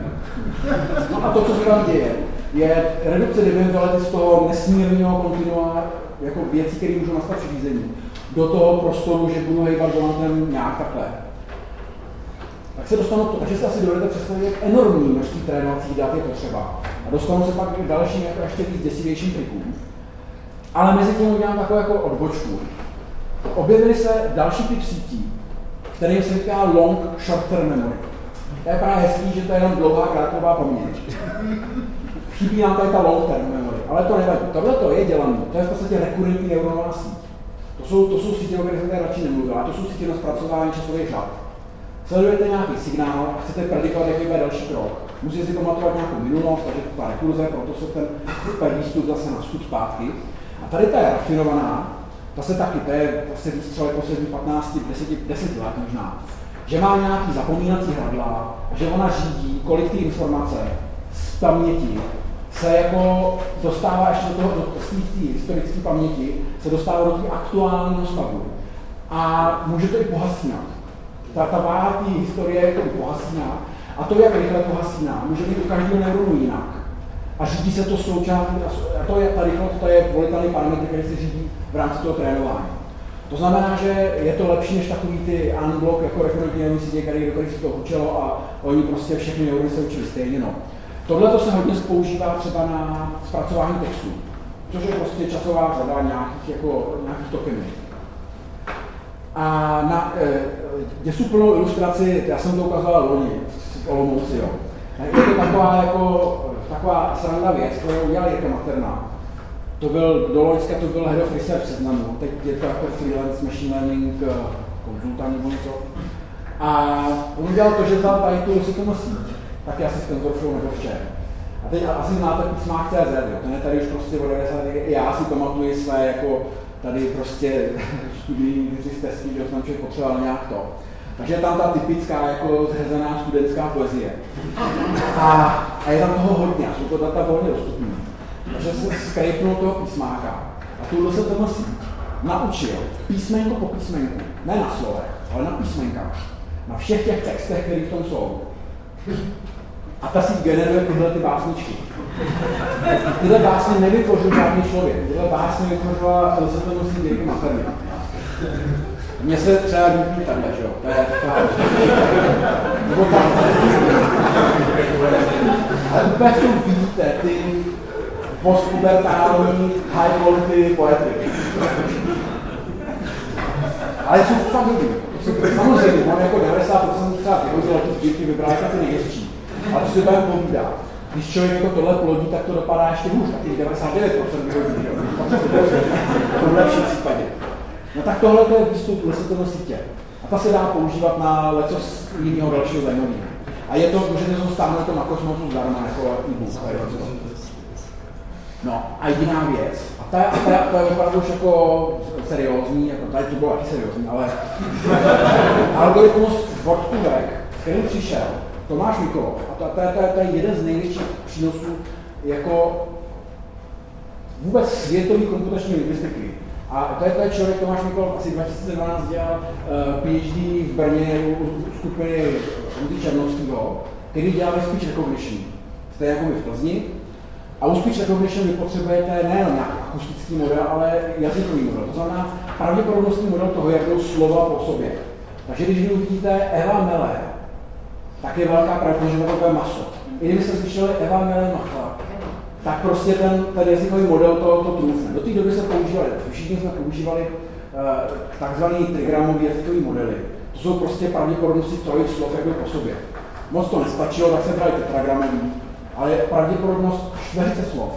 No a to, co se tam děje, je redukce dimenzionality z toho nesmírného kontinua jako věcí, které můžou nastat při řízení, do toho prostoru, že budu hejbat volantem nějak takhle. Tak se dostanu to, takže si asi dovedete představit, jak enormní množství trénovacích dat je potřeba. A dostanu se pak k dalším jako ještě víc děsivějším trikům. Ale mezi tím udělám takovou jako odbočku objevily se další typ sítí, který se říká long short-term memory. To je právě hezký, že to je jenom dlouhá krátková paměť. Chybí nám tady ta long-term memory, ale to nevadí. Tohle to je dělané, to je v podstatě rekurentní neuronová síť. To jsou, to jsou sítě, o kterých jsem tady radši nemluvil, a to jsou sítě na zpracování časových řad. Sledujete nějaký signál a chcete predikovat, jaký bude další krok. Musíte si pamatovat nějakou minulost, takže ta rekurze, proto se ten první stup zase na stup zpátky. A tady ta je rafinovaná, to se taky, to je vlastně výstřel poslední 15, 10, 10 let možná, že má nějaký zapomínací hradla, že ona řídí, kolik ty informace z paměti se jako dostává ještě do toho, do té historické paměti, se dostává do té aktuálního stavu. A může to i pohasínat. Ta, ta váha té historie je jako pohasíná. A to, jak rychle pohasíná, může být u každého neuronu jinak. A řídí se to součástí, a to je ta rychlost, to je volitelný parametr, který se řídí v rámci toho trénování. To znamená, že je to lepší než takový ty unblock jako rekonektivní sítě, který, do kterých se to učilo a oni prostě všechny neurony se učili stejně. No. Tohle to se hodně používá třeba na zpracování textů, což je prostě časová řada nějakých, jako, nějakých tokenů. A na e, děsu plnou ilustraci, já jsem to ukazoval loni v Olomouci, jo. Je to taková, jako, taková sranda věc, kterou udělal Jirka Materna to byl, do Loňska to byl head of research seznamu, teď je to jako freelance machine learning eh, konzultant nebo něco. A on udělal to, že vzal tady tu Sycamore tak asi v TensorFlow nebo v čem. A teď asi znáte písmák CZ, jo. ten je tady už prostě od 90. Já si pamatuju své jako tady prostě studijní stezky, že jsem člověk potřeboval nějak to. Takže je tam ta typická jako zhezená studentská poezie. A, a je tam toho hodně, jsou to data volně dostupné že se skrejpnul toho písmáka a tuhle se tomu naučil písmenko po písmenku, ne na slovech, ale na písmenkách, na všech těch textech, které v tom jsou. A ta si generuje tyhle ty básničky. Tyhle básně nevytvořil žádný člověk, tyhle básně vytvořila Elizabeth Sindírky Materna. Mně se třeba líbí takhle, že jo, to je taková... Ale úplně v tom vidíte ty postpubertální high quality poetry. Ale jsou fakt dobrý. Samozřejmě, on jako 90% třeba vyhodil ty sbírky vybral jako ty nejhezčí. A to si budeme povídat. Když člověk jako tohle plodí, tak to dopadá ještě hůř, taky 99% vyhodí, jo? v tomhle případě. No tak tohle je výstup lesitelné sítě. A ta se dá používat na leco jiného dalšího zajímavého. A je to, můžete to stáhnout to na kosmosu zdarma, jako e-book. No a jediná věc, a ta, a ta, ta je opravdu už jako seriózní, jako tady to bylo taky seriózní, ale algoritmus word to back, který přišel, Tomáš Mikolov, a to, to, to, to je jeden z největších přínosů jako vůbec světový komputační lingvistiky. A to je, to je člověk, Tomáš Mikolov, asi 2012 dělal uh, PhD v Brně u skupiny Luty Černovského, který dělal speech recognition. Jste jako my v Plzni. A u speech recognition vy potřebujete nějaký akustický model, ale jazykový model. To znamená pravděpodobnostní model toho, jak jdou slova po sobě. Takže když vy uvidíte Eva Mele, tak je velká pravděpodobnost, že to bude maso. I kdyby se slyšeli Eva Mele Macha, tak prostě ten, ten jazykový model to, to trůfne. Do té doby se používali, všichni jsme používali uh, takzvaný trigramový jazykový modely. To jsou prostě pravděpodobnosti trojit slov jako po sobě. Moc to nestačilo, tak se brali tetragramový, ale pravděpodobnost čtverice slov.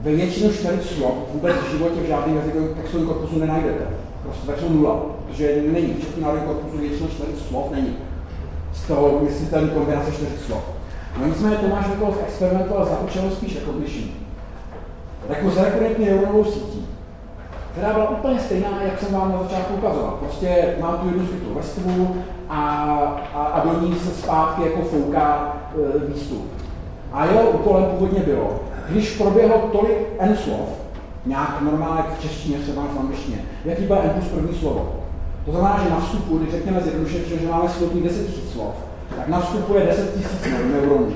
Ve většinu čtveric slov vůbec v životě v žádném jazykovém textovém korpusu nenajdete. Prostě tak jsou nula, protože není. V českém národním korpusu většina slov není. Z toho myslitelný kombinace čtyř slov. No nicméně Tomáš Mikolov experimentoval za účelem spíš recognition. Jako s rekurentní neuronovou sítí, která byla úplně stejná, jak jsem vám na začátku ukazoval. Prostě mám tu jednu skrytou vrstvu a, a, a do ní se zpátky jako fouká e, výstup. A jeho úkolem původně bylo, když proběhlo tolik n slov, nějak normálně v češtině, třeba v angličtině, jaký byl n plus první slovo. To znamená, že na vstupu, když řekněme zjednodušeně, že máme slovní 10 000 slov, tak na vstupu je 10 000 neuronů.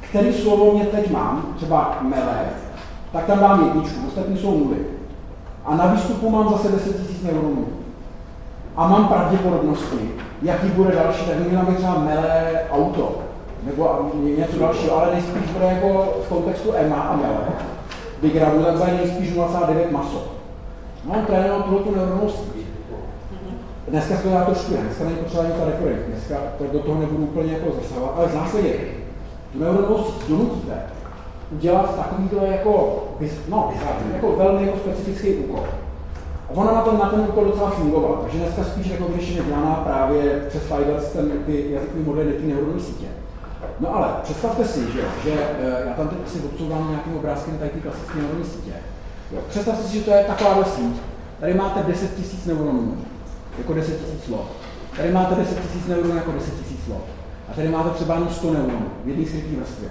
Který slovo mě teď mám, třeba mele, tak tam dám jedničku, ostatní jsou nuly. A na výstupu mám zase 10 000 neuronů. A mám pravděpodobnosti, jaký bude další, tak měla bych třeba mele auto, nebo něco dalšího, ale nejspíš bude jako v kontextu EMA a mele, digramu, tak bude nejspíš 0,9 maso. No, on trénoval tuhle tu neuronovou Dneska jsme to trošku dneska není potřeba ani ta rekorek, dneska tak do toho nebudu úplně jako zasahovat, ale v zásadě tu neuronovou síť donutíte udělat takovýhle jako, no, jako velmi jako specifický úkol. A ona na ten, na ten úkol docela fungovala, takže dneska spíš jako je dělaná právě přes ten ty jazykový modely ty neuronové sítě. No ale představte si, že, že eh, já tam teď si odsouvám nějakým obrázkem tady ty klasické neuronové sítě. Představte si, že to je taková síť. Tady máte 10 000 neuronů jako 10 000 slov. Tady máte 10 000 neuronů jako 10 000 slov. A tady máte třeba jenom 100 neuronů v jedné skrytý vrstvě.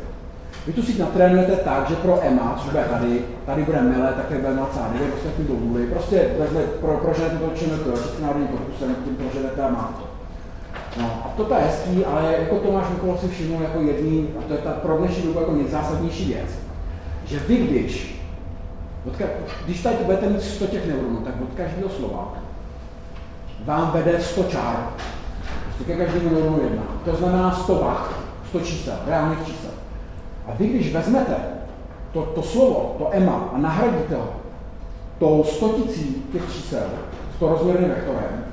Vy tu síť natrénujete tak, že pro EMA, což bude tady, tady bude mele, tady bude 0,9, ostatní do vůli. Prostě vezme, pro, proženete to ČNK, Český národní korpusem, tím proženete a má to. No, a to je hezký, ale jako Tomáš Mikolov si všiml jako jedný, a to je ta pro dnešní dobu jako nejzásadnější věc, že vy když, když tady budete mít 100 těch neuronů, tak od každého slova vám vede 100 čár. Prostě ke každému neuronu jedna. To znamená 100 vach, 100 čísel, reálných čísel. A vy, když vezmete to, to slovo, to EMA, a nahradíte ho tou stoticí těch čísel, 100 rozměrným vektorem,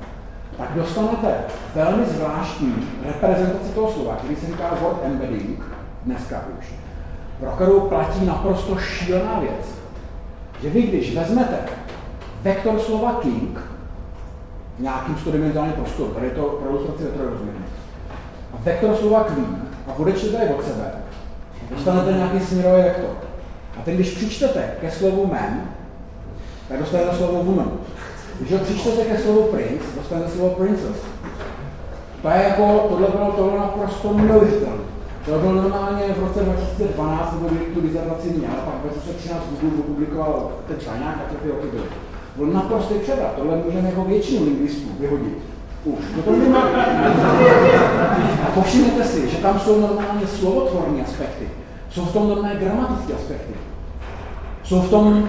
tak dostanete velmi zvláštní reprezentaci toho slova, který se říká word embedding, dneska už, pro kterou platí naprosto šílená věc. Že vy, když vezmete vektor slova king, nějakým 100-dimenzionálním prostoru. Tady je to pro ilustraci vetrorozměrný. A vektor slova queen a odečtete je od sebe, dostanete nějaký směrový vektor. A teď, když přičtete ke slovu man, tak dostanete slovo woman. Když ho přičtete ke slovu prince, dostanete slovo princess. To je jako, tohle bylo tohle naprosto neuvěřitelné. To bylo normálně v roce 2012, nebo kdy tu dizertaci měl, pak 2013 Google publikoval ten článek a ty roky byly byl naprostý převrat. Tohle můžeme jako většinu lingvistů vyhodit. Už. To nemá... A povšimněte si, že tam jsou normálně slovotvorní aspekty. Jsou v tom normálně gramatické aspekty. Jsou v tom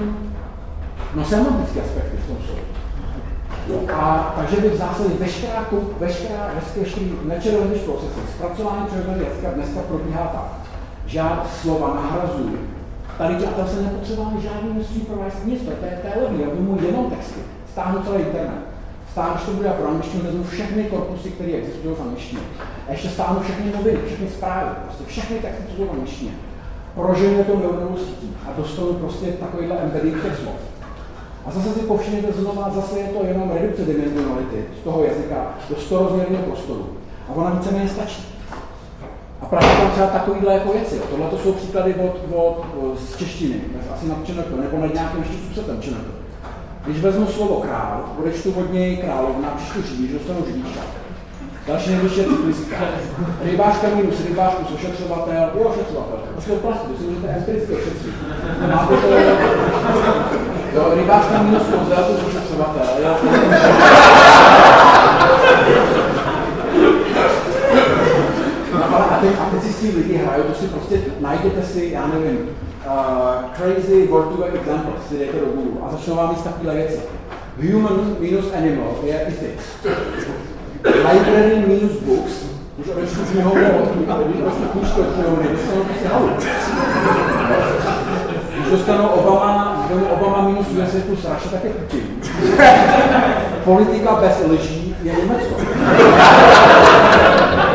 no, semantické aspekty v tom jsou. A takže by v zásadě veškerá, veškerá, veškerý natural language zpracování přirozeného jazyka dneska probíhá tak, že já slova nahrazuji Tady to, tam se nepotřeboval žádný supervised nic, to je, levý, já mu jenom texty, stáhnu celý internet. Stále, když to bude pro angličtinu, vezmu všechny korpusy, které existují v angličtině. A ještě stáhnu všechny noviny, všechny zprávy, prostě všechny texty, co jsou v angličtině. Prožiju to neuronovou sítí a dostanu prostě takovýhle embedding těch slov. A zase si povšimněte znova, zase je to jenom redukce dimenzionality z toho jazyka do 100 rozměrného prostoru. A ona víceméně stačí. Právě tam třeba takovýhle jako věci. Tohle to jsou příklady od, od, od z češtiny, asi na ČNK, nebo na nějakém ještě subsetem ČNK. Když vezmu slovo král, odečtu od něj královna, přečtu řidič, dostanu řidička. Další nejbližší je cyklistka. Rybářka minus rybářku, ošetřovatel, je ošetřovatel. Prostě to plastu, to si můžete empiricky ošetřit. Máte to, jo, rybářka minus kozel, to ošetřovatel. Jo. No, a teď, a teď si lidi hrajou, to si prostě najděte si, já nevím, uh, crazy word to examples, si dejte do Google a začnou vám jíst takové věci. Human minus animal je ethics. Library minus books, už odečtu knihovnu, když odečtu knížku od knihovny, dostanu prostě halu. Když dostanu Obama, když Obama minus USA plus Russia, tak je Putin. Politika bez lží je Německo.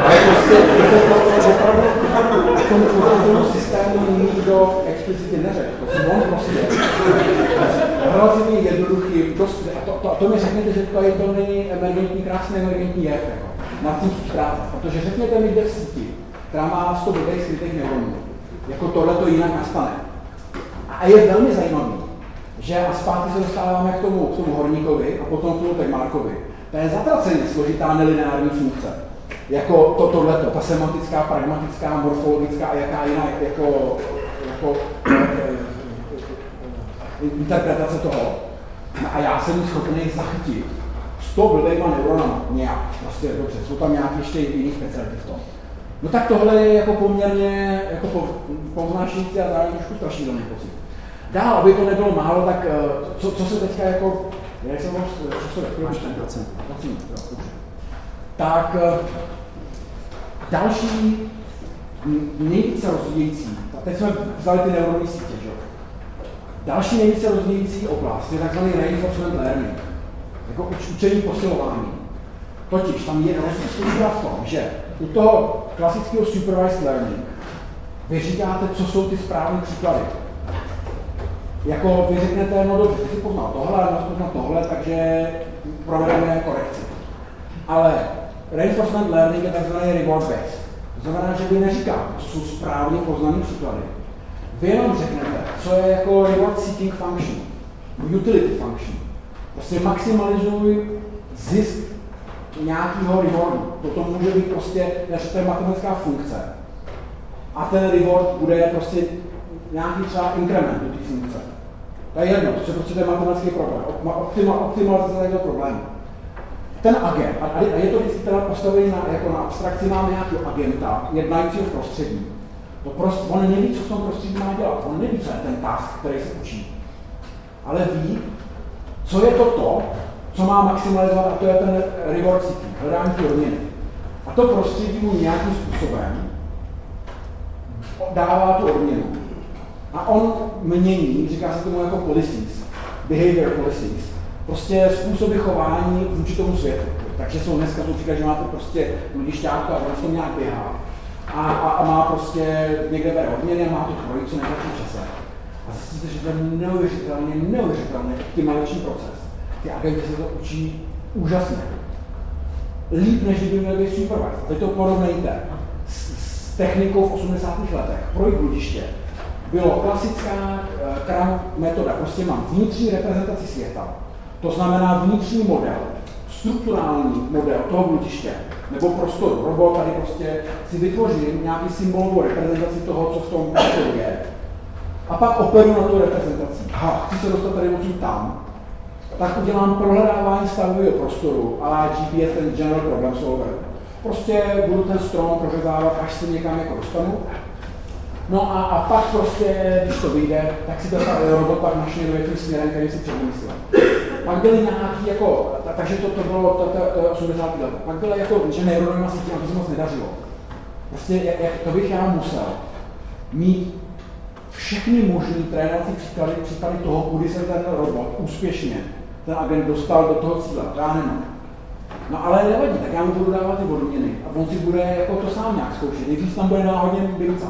Ale prostě je to opravdu tomu, tomu systému nikdo explicitně neřekl. Si on prostě relativně jednoduchý, dost, a to, to, to mi řekněte, že to, je, to není emergentní, krásný emergentní jev, jako, nad tím zprávat. Protože řekněte mi, kde v síti, která má 100 blbých skrytých neuronů, jako tohle to jinak nastane. A je velmi zajímavý, že a zpátky se dostáváme k tomu, k tomu horníkovi a potom k tomu Tegmarkovi. To je zatraceně složitá nelineární funkce. Jako to, tohleto, ta semantická, pragmatická, morfologická a jaká jiná, jako, jako interpretace toho. A já jsem schopný zachytit s to blbejma neuronama nějak, prostě dobře, jsou tam nějaké ještě jiný speciality v tom. No tak tohle je jako poměrně jako po, povnášující a zároveň trošku strašidelný pocit. Dál, aby to nebylo málo, tak eh, co, co se teďka jako, jak jsem moc, co se Máš 20. 20 tak eh, další nejvíce rozvíjející, teď jsme vzali ty neuronové sítě, že? Další nejvíce rozvíjející oblast je tzv. reinforcement learning, jako učení posilování. Totiž tam je rozdíl v tom, že u toho klasického supervised learning vy říkáte, co jsou ty správné příklady. Jako vy řeknete, no dobře, ty si poznal tohle, ale poznal tohle, takže provedeme korekci. Ale reinforcement learning je tzv. reward based. To znamená, že vy neříkáte, co jsou správně poznané příklady. Vy jenom řeknete, co je jako reward seeking function, utility function. Prostě maximalizuj zisk nějakého rewardu. Toto může být prostě, to je matematická funkce. A ten reward bude prostě nějaký třeba increment do té funkce. To je jedno, to je prostě ten matematický problém. Optima, optimalizace toho problému. Ten agent, a je to vždycky teda postavený na, jako na abstrakci, máme nějakého agenta, jednajícího v prostředí. To prostě, on neví, co v tom prostředí má dělat. On neví, co je ten task, který se učí. Ale ví, co je to to, co má maximalizovat, a to je ten reward seeking, hledání odměny. A to prostředí mu nějakým způsobem dává tu odměnu. A on mění, říká se tomu jako policies, behavior policies, prostě způsoby chování vůči tomu světu. Takže jsou dneska jsou příklad, že máte prostě ludišťáka a on v tom nějak běhá. A, a, a, má prostě někde bere odměny a má to trojicu nejlepším čase. A zjistíte, že to je neuvěřitelně, neuvěřitelně optimalizační proces. Ty agenty se to učí úžasně. Líp, než kdyby měli být supervisor. Teď to porovnejte s, s technikou v 80. letech. Projekt bludiště bylo klasická uh, metoda. Prostě mám vnitřní reprezentaci světa to znamená vnitřní model, strukturální model toho bludiště nebo prostoru. Robot tady prostě si vytvoří nějaký symbolovou reprezentaci toho, co v tom prostoru je. A pak operu na tu reprezentaci. Aha, chci se dostat tady odsud tam. Tak udělám prohledávání stavového prostoru, ale GPS, ten General Problem Solver. Prostě budu ten strom prořezávat, až se někam jako dostanu. No a, a pak prostě, když to vyjde, tak si to robot pak našli do jakým směrem, který si přemyslel. Pak byly nějaký jako, ta, takže to, to bylo to, to, to 80. let. Pak bylo jako, že neuronová sítě, to se moc nedařilo. Prostě jak, jak, to bych já musel mít všechny možné trénovací příklady, příklady toho, kudy se ten robot úspěšně ten agent dostal do toho cíle, já nemám. No ale nevadí, tak já mu budu dávat ty odměny a on si bude jako to sám nějak zkoušet. Nejdřív tam bude náhodně binca.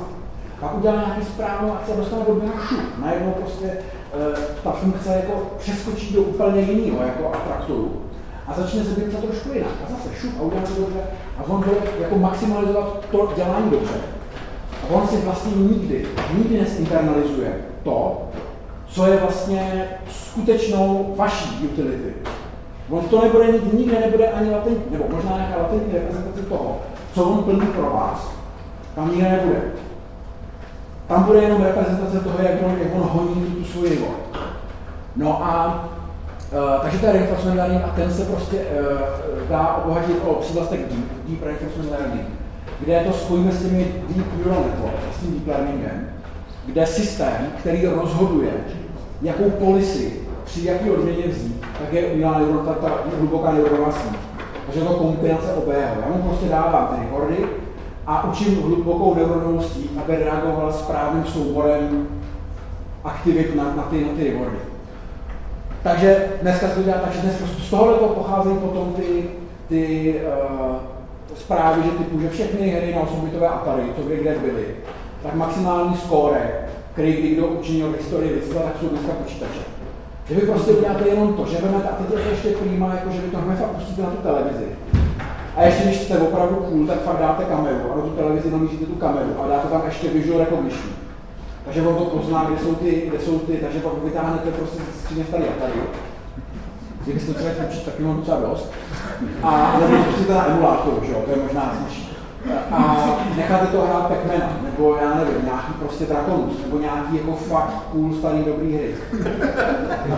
Pak udělá nějaký správnou akci a dostane odměnu šup. Najednou prostě ta funkce jako přeskočí do úplně jiného jako atraktoru a začne se binca trošku jinak. A zase šup a udělá to dobře a on bude jako maximalizovat to dělání dobře. A on si vlastně nikdy, nikdy nesinternalizuje to, co je vlastně skutečnou vaší utility. On to nebude nikdy, nikdy nebude ani latentní, nebo možná nějaká latentní reprezentace toho, co on plní pro vás. Tam nikdy nebude. Tam bude jenom reprezentace toho, jak on, jak on honí tu svoji roli. No a Uh, takže to je reinforcement learning a ten se prostě uh, dá obohatit o přívlastek deep, deep reinforcement learning, kde to spojíme s těmi deep neural networks, s tím deep learningem, kde systém, který rozhoduje, jakou policy při jaký odměně vzít, tak je udělá ta, ta hluboká neuronová síť. Takže to kombinace obého. Já mu prostě dávám ty rekordy a učím hlubokou neuronovou síť, aby reagovala správným souborem aktivit na, na, ty, na ty rekordy. Takže dneska se to dělá tak, že z tohohle to pocházejí potom ty, ty uh, zprávy, že typu, že všechny hry na 8-bitové Atari, co kdy kde byly, tak maximální skóre, který kdy kdo učinil v historii lidstva, tak jsou dneska počítače. Že vy prostě uděláte jenom to, že vezmete, a teď je to ještě prýma, jako že vy to hned fakt pustíte na tu televizi. A ještě když jste opravdu cool, tak fakt dáte kameru a na tu televizi namíříte tu kameru a dáte tam ještě visual recognition. Takže on to pozná, kde jsou ty, kde jsou ty, takže pak vytáhnete prostě z skříně starý Atari. Kdybyste to člověk učit, tak mám docela dost. A nebo pustíte na emulátoru, že jo, to je možná snažší a necháte to hrát pac nebo já nevím, nějaký prostě Dragonus, nebo nějaký jako fakt cool starý dobrý hry.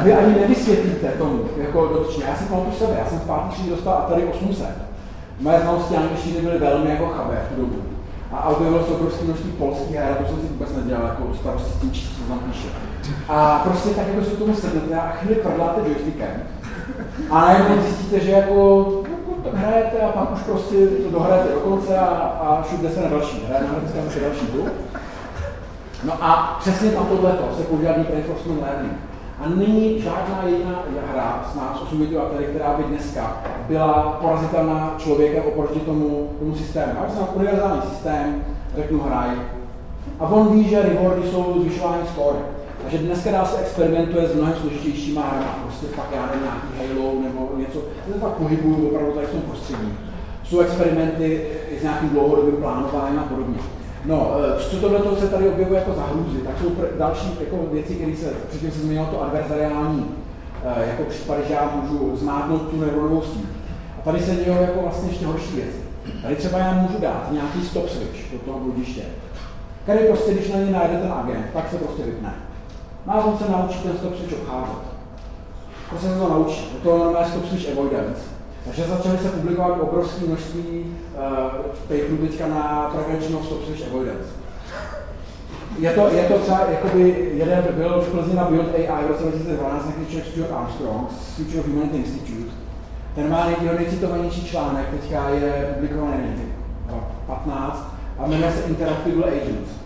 Vy ani nevysvětlíte tomu, jako dotyčně. Já si pamatuju sebe, já jsem v pátý dostal Atari 800. Moje znalosti angličtiny byly velmi jako chabé v tu dobu. A objevilo se obrovské množství polských a já to jsem si vůbec nedělal jako starosti s tím, co tam píše. A prostě tak jako si tomu sednete a chvíli prdláte joystickem. A najednou zjistíte, že jako hrajete a pak už prostě to dohrajete do konce a, a šup se na další. Hraje na už další hru. No a přesně tam tohleto se používá deep reinforcement learning. A není žádná jiná hra s nás 8 tady, která by dneska byla porazitelná člověkem oproti tomu, tomu systému. Já jsem univerzální systém, řeknu hraj. A on ví, že rewardy jsou zvyšování skóre. Takže dneska dá se experimentuje s mnohem složitějšíma hrama, prostě fakt já nevím, nějaký Halo nebo něco, to fakt pohybuju opravdu tady v tom prostředí. Jsou experimenty s nějakým dlouhodobým plánováním a podobně. No, e, co tohle se tady objevuje jako zahrůzy, tak jsou další jako věci, které se, předtím se změnilo to adversariální e, jako případ, že já můžu zmátnout tu neuronovou síť. A tady se dělo jako vlastně ještě horší věci. Tady třeba já můžu dát nějaký stop switch do toho bludiště, který prostě, když na něj najde ten agent, tak se prostě vypne. No a on se naučí ten stop switch obcházet. Prostě se to naučí. Je to normálně stop switch avoidance. Takže začaly se publikovat obrovské množství uh, paperů teďka na prevention of switch avoidance. Je to, je to třeba, jakoby jeden byl v Plzni na Beyond AI v roce 2012 nějaký člověk Stuart Armstrong z Future of Humanity Institute. Ten má jeho nejcitovanější článek, teďka je publikovaný někdy 15 a jmenuje se Interactable Agents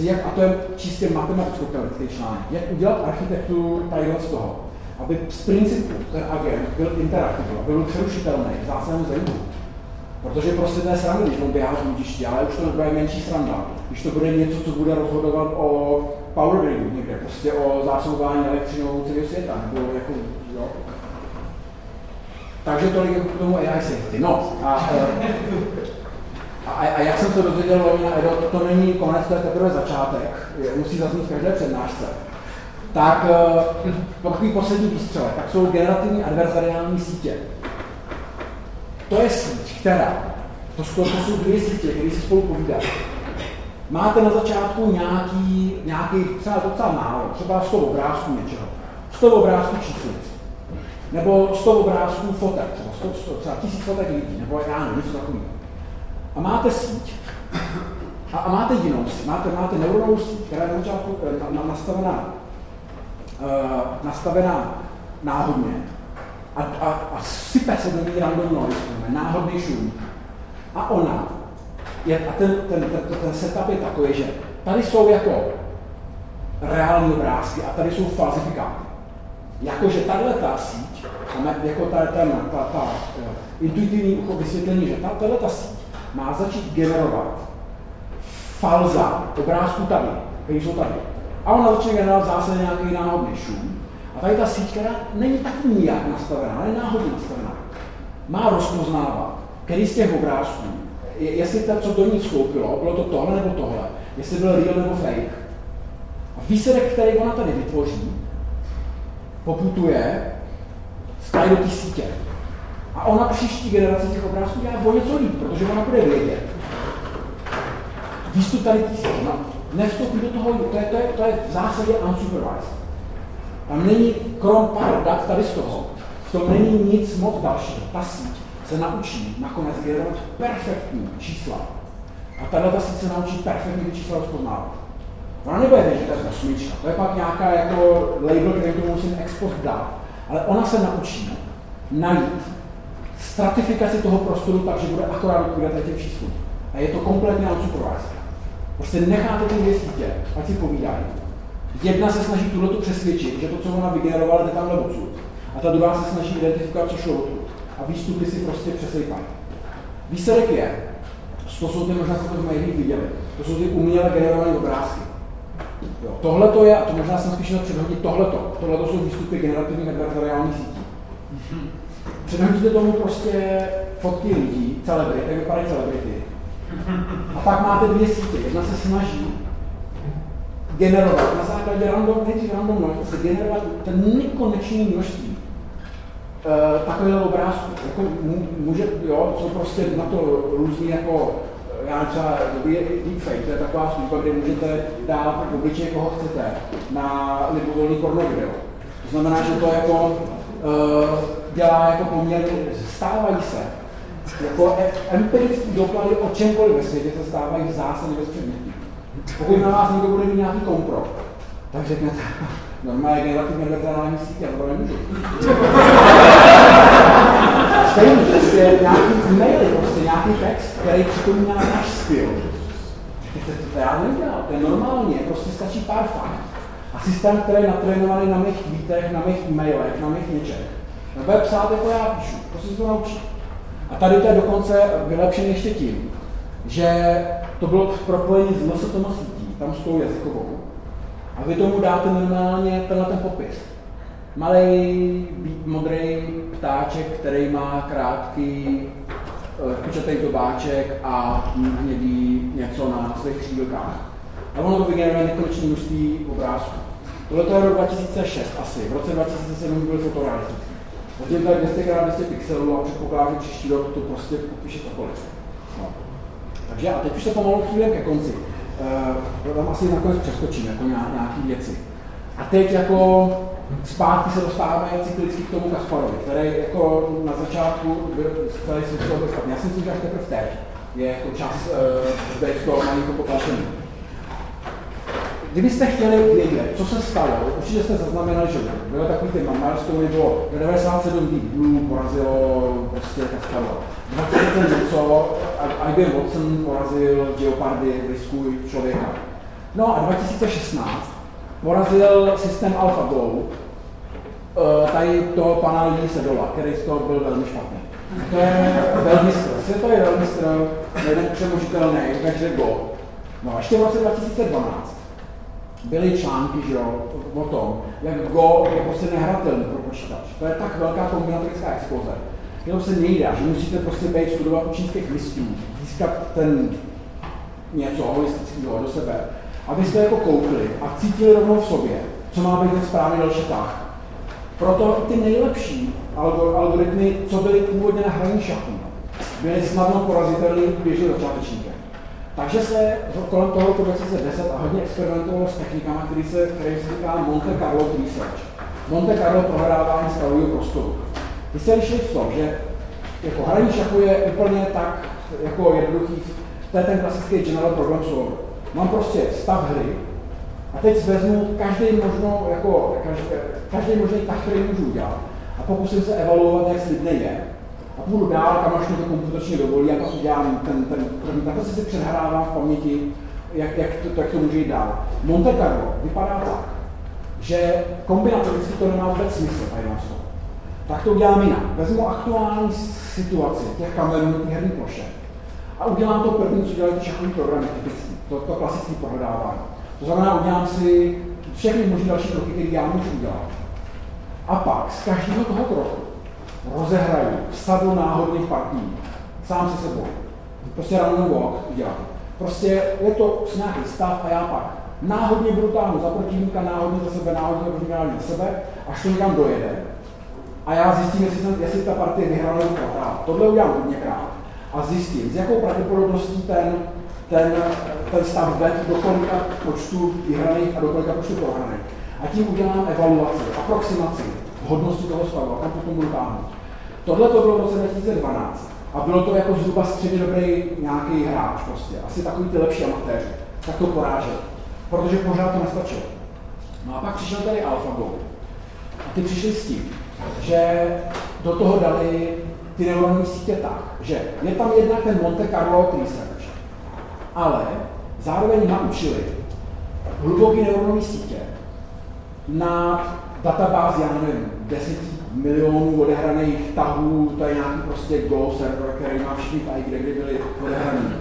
jak, a to je čistě matematicko-teoretický článek, jak udělat architekturu tadyhle z toho, aby z principu ten agent byl interaktivní, byl přerušitelný v zásadním zajímu. Protože prostě to je sranda, když on běhá bludišti, ale už to nebude menší sranda. Když to bude něco, co bude rozhodovat o power gridu někde, prostě o zásobování elektřinou celého světa, nebo jako, jo. Takže tolik jako k tomu AI safety. No, a, eh, a, a jak jsem se dozvěděl to, to není konec, to je teprve začátek, musí zaznít v každé přednášce. Tak uh, takový poslední výstřel, tak jsou generativní adversariální sítě. To je síť, která, to, to, jsou dvě sítě, které si spolu povídají. Máte na začátku nějaký, nějaký třeba docela málo, třeba 100 obrázků něčeho, 100 obrázků číslic, nebo 100 obrázků fotek, třeba, 100, 100, třeba 1000 fotek lidí, nebo já nevím, něco takového a máte síť a, a máte jinou síť, máte, máte neuronovou síť, která je na začátku eh, na, na, nastavená, nastavená náhodně a, a, a sype se do ní random noise, náhodný šum. A ona, je, a ten, ten, ten, ten setup je takový, že tady jsou jako reální obrázky a tady jsou falzifikáty. Jakože tahle ta síť, jako ta, ta, ta, ta uh, intuitivní ucho vysvětlení, že ta, tahle ta síť má začít generovat falza obrázku tady, které jsou tady. A ona začne generovat zase nějaký náhodný šum. A tady ta síť, která není tak nijak nastavená, ale náhodně nastavená, má rozpoznávat, který z těch obrázků, jestli to, co do ní vstoupilo, bylo to tohle nebo tohle, jestli byl real nebo fake. A výsledek, který ona tady vytvoří, poputuje stále do té sítě. A ona příští generace těch obrázků dělá o něco líp, protože ona bude vědět. Výstup tady té sítě, nevstoupí do toho, to je, to, je, to je v zásadě unsupervised. Tam není, krom pár dat tady z toho, v tom není nic moc dalšího. Ta síť se naučí nakonec generovat perfektní čísla. A tahle ta síť se naučí perfektní čísla rozpoznávat. Ona nebude vědět, že to je osmička. To je pak nějaká jako label, který tomu musím ex post dát. Ale ona se naučí najít stratifikaci toho prostoru tak, že bude akorát odpovídat těm číslům. A je to kompletně unsupervised. Prostě necháte ty dvě sítě, ať si povídají. Jedna se snaží tuhle přesvědčit, že to, co ona vygenerovala, jde tamhle odsud. A ta druhá se snaží identifikovat, co šlo odtud. A výstupy si prostě přesejpají. Výsledek je, to jsou ty, možná jste to v médiích viděli, to jsou ty uměle generované obrázky. tohle to je, a to možná jsem spíš předhodit, tohleto. Tohle jsou výstupy generativních adverzariálních sítí. Předhodíte tomu prostě fotky lidí, celebrity, jak vypadají celebrity. A pak máte dvě sítě. Jedna se snaží generovat na základě random, nejdřív random se generovat ten nekonečný množství uh, takového obrázku. Jako může, jo, jsou prostě na to různý jako já třeba deepfake, to je taková služba, kde můžete dát obličej, koho chcete, na libovolný porno video. To znamená, že to jako uh, dělá jako poměrně, stávají se jako e- empirický doklady o čemkoliv ve světě se stávají v zásadě bezpředmětní. Pokud na vás někdo bude mít nějaký kompro, tak řeknete, normálně generativní univerzální sítě, to nemůžu. Stejně, prostě nějaký e-maily, prostě nějaký text, který připomíná náš styl. To já neudělal, to je normálně, prostě stačí pár fakt. A systém, který je natrénovaný na mých tweetech, na mých e-mailech, na mých něčech, bude psát, jako já píšu, prostě si to naučí. A tady to je dokonce vylepšené ještě tím, že to bylo propojení s MSTM sítí, tam s tou jazykovou, a vy tomu dáte normálně tenhle ten popis. Malý modrý ptáček, který má krátký kučatý eh, zobáček a hnědý něco na svých křídlkách. A ono to vygeneruje nekonečné množství obrázků. Tohle to je rok 2006 asi. V roce 2007 byly fotorealistické. To je 200 x 200 pixelů a předpokládám, že příští rok to prostě popíše cokoliv. No. Takže a teď už se pomalu chvíli ke konci. Uh, tam asi nakonec přeskočím jako nějaké věci. A teď jako zpátky se dostáváme cyklicky k tomu Kasparovi, který jako na začátku byl celý svět. Já si myslím, že až teprve teď je jako čas uh, být z toho malinko potlačený. Kdybyste chtěli vědět, co se stalo, určitě jste zaznamenali, že bylo takový ten milestone, bylo 97 Deep Blue porazilo prostě Kasparova. 20 něco, IBM Watson porazil Geopardy, blisku člověka. No a 2016 porazil systém AlphaGo, eh, tady toho pana Lee Sedola, který z toho byl velmi špatný. To je velmistr, světový velmistr, jeden přemožitelný, takže Go. No a ještě v roce 2012 byly články že jo, o tom, jak Go je prostě nehratelný pro počítač. To je tak velká kombinatorická exploze, jenom se nejde, že musíte prostě být studovat u čínských listů, získat ten něco holistického do sebe, abyste jako koukli a cítili rovnou v sobě, co má být ten správný další tah. Proto ty nejlepší algoritmy, co byly původně na hraní šachu, byly snadno porazitelné běžně začátečníkem. Takže se kolem toho roku 2010 a hodně experimentovalo s technikami, který se, který se říká Monte Carlo Research. Monte Carlo prohrávání stavového prostoru. Ty se lišili v tom, že jako hraní šachu je úplně tak jako jednoduchý, to je ten klasický general problem solver. Mám prostě stav hry a teď vezmu každý možno, jako, každý, každý možný tah, který můžu udělat a pokusím se evaluovat, jak slibný je půjdu dál, kam až mi to komputačně dovolí a pak udělám ten, ten první. Takhle si přehrávám v paměti, jak, jak, to, jak to může jít dál. Monte Carlo vypadá tak, že kombinatoricky to nemá vůbec smysl, to. Tak to udělám jinak. Vezmu aktuální situaci těch kamenů, těch herních plošek a udělám to první, co dělají ty šachový programy typický, to, to klasické pohledávání. To znamená, udělám si všechny možné další kroky, které já můžu udělat. A pak z každého toho kroku rozehraju sadu náhodných partí, sám se sebou. Prostě random walk udělám. Prostě je to nějaký stav a já pak náhodně budu táhnout za protivníka, náhodně za sebe, náhodně za protivníka za sebe, až to někam dojede. A já zjistím, jestli, jsem, jestli ta partie vyhrála nebo prohrála. Tohle udělám hodněkrát a zjistím, s jakou pravděpodobností ten, ten, ten stav ved do kolika počtu vyhraných a do kolika počtu prohraných. A tím udělám evaluaci, aproximaci hodnosti toho stavu a kam potom budu táhnout. Tohle to bylo v roce 2012 a bylo to jako zhruba středně dobrý nějaký hráč prostě, asi takový ty lepší amatéři, tak to porážel, protože pořád to nestačilo. No a pak přišel tady AlphaGo a ty přišli s tím, že do toho dali ty neuronové sítě tak, že je tam jednak ten Monte Carlo Research, ale zároveň naučili hluboký neuronové sítě na databázi, já nevím, 10 milionů odehraných tahů, to je nějaký prostě Go server, který má všichni tahy, kde kdy byly odehraný.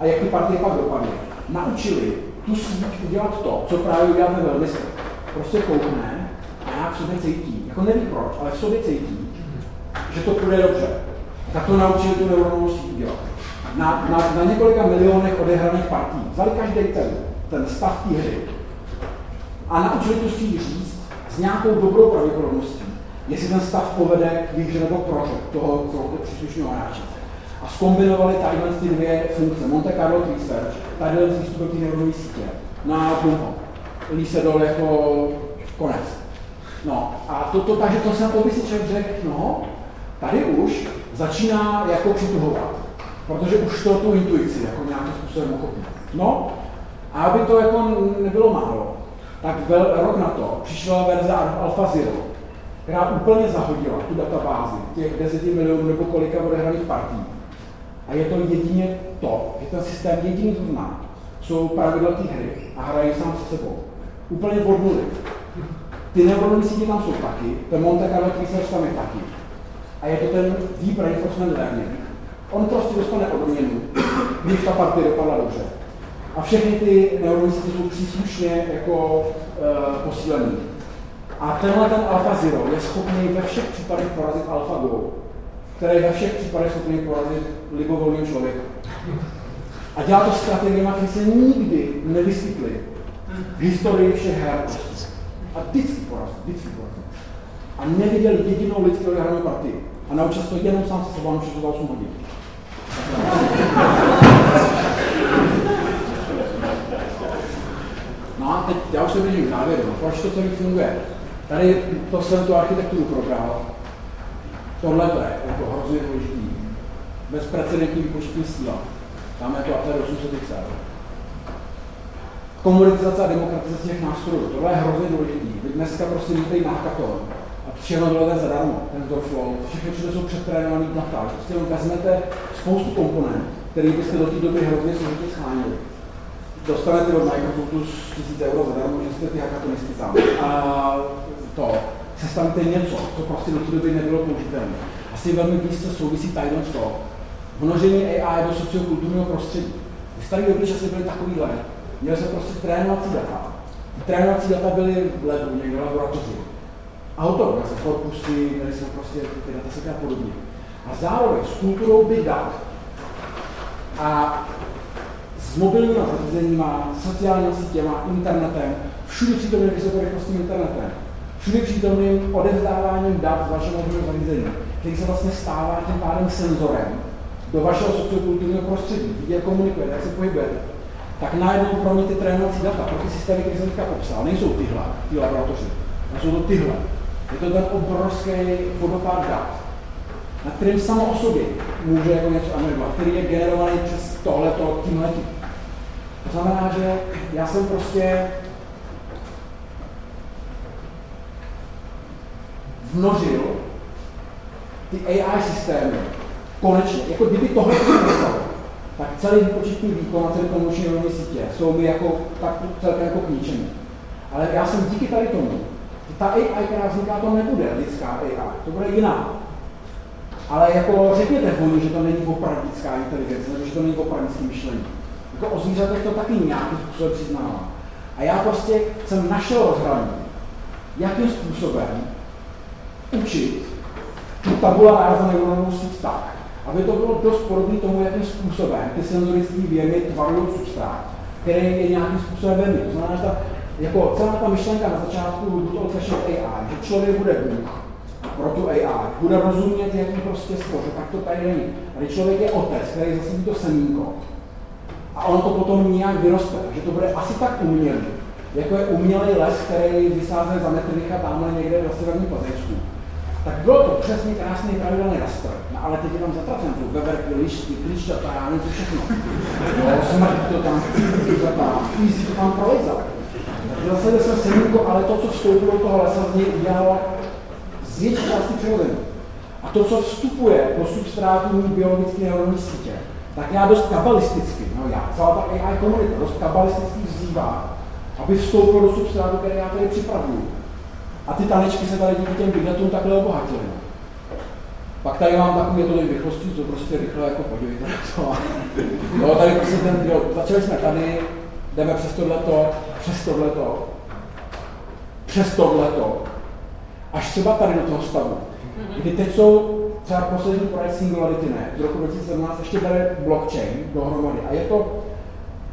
A jak ty partie pak dopadly. Naučili tu síť udělat to, co právě uděláme velmi Prostě koukne a já v sobě cítí, jako neví proč, ale v sobě cítí, že to půjde dobře. Tak to naučili tu neuronovou síť udělat. Na, na, na několika milionech odehraných partí. Vzali každý ten, ten stav té hry a naučili tu síť říct s nějakou dobrou pravděpodobností, jestli ten stav povede k výhře nebo prohře toho, toho příslušného hráče. A zkombinovali tady ty dvě funkce, Monte Carlo Research, tady vystupil ty neuronové sítě, na Plumho. Lí se dole jako konec. No a to, to, takže to se na to by si člověk řekl, no, tady už začíná jako přituhovat, protože už to tu intuici jako nějakým způsobem uchopí. No, a aby to jako nebylo málo, tak vel, rok na to přišla verze Alpha Zero, která úplně zahodila tu databázi těch 10 milionů nebo kolika odehraných partí. A je to jedině to, že ten systém jediný, co zná, jsou pravidla té hry a hrají sám se sebou. Úplně od. Ty neuronové sítě tam jsou taky, ten Monte Carlo Research tam je taky. A je to ten Deep Reinforcement Learning. On prostě dostane odměnu, když ta partie dopadla dobře. A všechny ty neuronové sítě jsou příslušně jako uh, posílený. A tenhle ten Zero je schopný ve všech případech porazit AlphaGo, který je ve všech případech schopný porazit libovolného člověka. A dělá to strategiemi, které se nikdy nevyskytly v historii všech her. A vždycky porazí, vždycky porazí. A neviděl jedinou lidskou odehranou partii. A naučil se to jenom sám se sebou, naučil se 8 hodin. No a teď já už se blížím k závěru. Proč to celý funguje? Tady to jsem tu architekturu probral. Tohle to je jako hrozně důležitý. Bezprecedentní výpočetní síla. Tam je to Atari 800 XL. Komunitizace a demokratizace těch nástrojů. Tohle je hrozně důležitý. Vy dneska prostě víte na hackathon a všechno bylo zadarmo, ten flow. Všechny všude jsou přetrénovaný data. Prostě vezmete spoustu komponent, který byste do té doby hrozně složitě schánili dostanete od Microsoftu 1000 euro zadarmo, že jste ty hackatonisty tam. A to, sestavte něco, co prostě do té doby nebylo použitelné. Asi velmi blízce souvisí z toho. Vnožení AI do sociokulturního prostředí. V starý dobrý časy byly takovýhle. Měli se prostě trénovací data. Trénovací data byly v lebu, někde v laboratoři. A hotovo, měli se korpusy, měli se prostě ty data a podobně. A zároveň s kulturou big dat a s mobilními zařízeními, sociálními sítěmi, internetem, všude přítomným vysokorychlostním internetem, všude přítomným odevzdáváním dat z vašeho mobilního zařízení, který se vlastně stává tím pádem senzorem do vašeho sociokulturního prostředí, vidí, jak komunikujete, jak se pohybujete, tak najednou pro mě ty trénovací data, pro ty systémy, které jsem teďka popsal, nejsou tyhle, ty laboratoři, ale jsou to tyhle. Je to ten obrovský vodopád dat, na kterým samo o sobě může jako něco analyzovat, který je generovaný přes tohleto, tímhletím. To znamená, že já jsem prostě vnožil ty AI systémy konečně, jako kdyby tohle se tak celý výpočetní výkon a celý konvoluční rovný sítě jsou mi jako tak celkem jako k ničemu. Ale já jsem díky tady tomu, ta AI, která vzniká, to nebude lidská AI, to bude jiná. Ale jako řekněte v že to není opravdická inteligence, nebo že to není opravdické myšlení. Jako o zvířatech to taky nějakým způsobem přiznávám. A já prostě jsem našel rozhraní, jakým způsobem učit tu tabula ráza neuronovou síť tak, aby to bylo dost podobné tomu, jakým způsobem ty senzorické věmy tvarují substrát, který je nějakým způsobem věmy. To znamená, že ta, jako celá ta myšlenka na začátku buď old AI, že člověk bude Bůh pro tu AI, bude rozumět, jaký prostě stvořil, tak to tady není. Tady člověk je otec, který zase to semínko, a ono to potom nějak vyroste, že to bude asi tak umělý, jako je umělý les, který vysázel za Metricha tamhle někde na severní Plzeňsku. Tak bylo to přesně krásný pravidelný rastr, no, ale teď je tam zatracen, jsou veverky, lišky, klíšťata, já nevím co všechno. No, smrt to tam, zvířata, fízí to tam prolezal. Takže zase se semínko, ale to, co vstoupilo do toho lesa, z něj udělalo z větší části přirozený. A to, co vstupuje do substrátu biologické neuronní sítě, tak já dost kabalisticky, no já, celá ta AI komunita dost kabalisticky vzývá, aby vstoupil do substrátu, který já tady připravuju. A ty tanečky se tady díky těm bigletům takhle obohatily. Pak tady mám takový metody rychlosti, to prostě rychle jako podívejte na to. No, tady prostě ten, jo, začali jsme tady, jdeme přes tohleto, přes tohleto, přes tohleto, až třeba tady do toho stavu, kdy teď jsou třeba poslední projekt Singularity Net z roku 2017 ještě bere blockchain dohromady a je to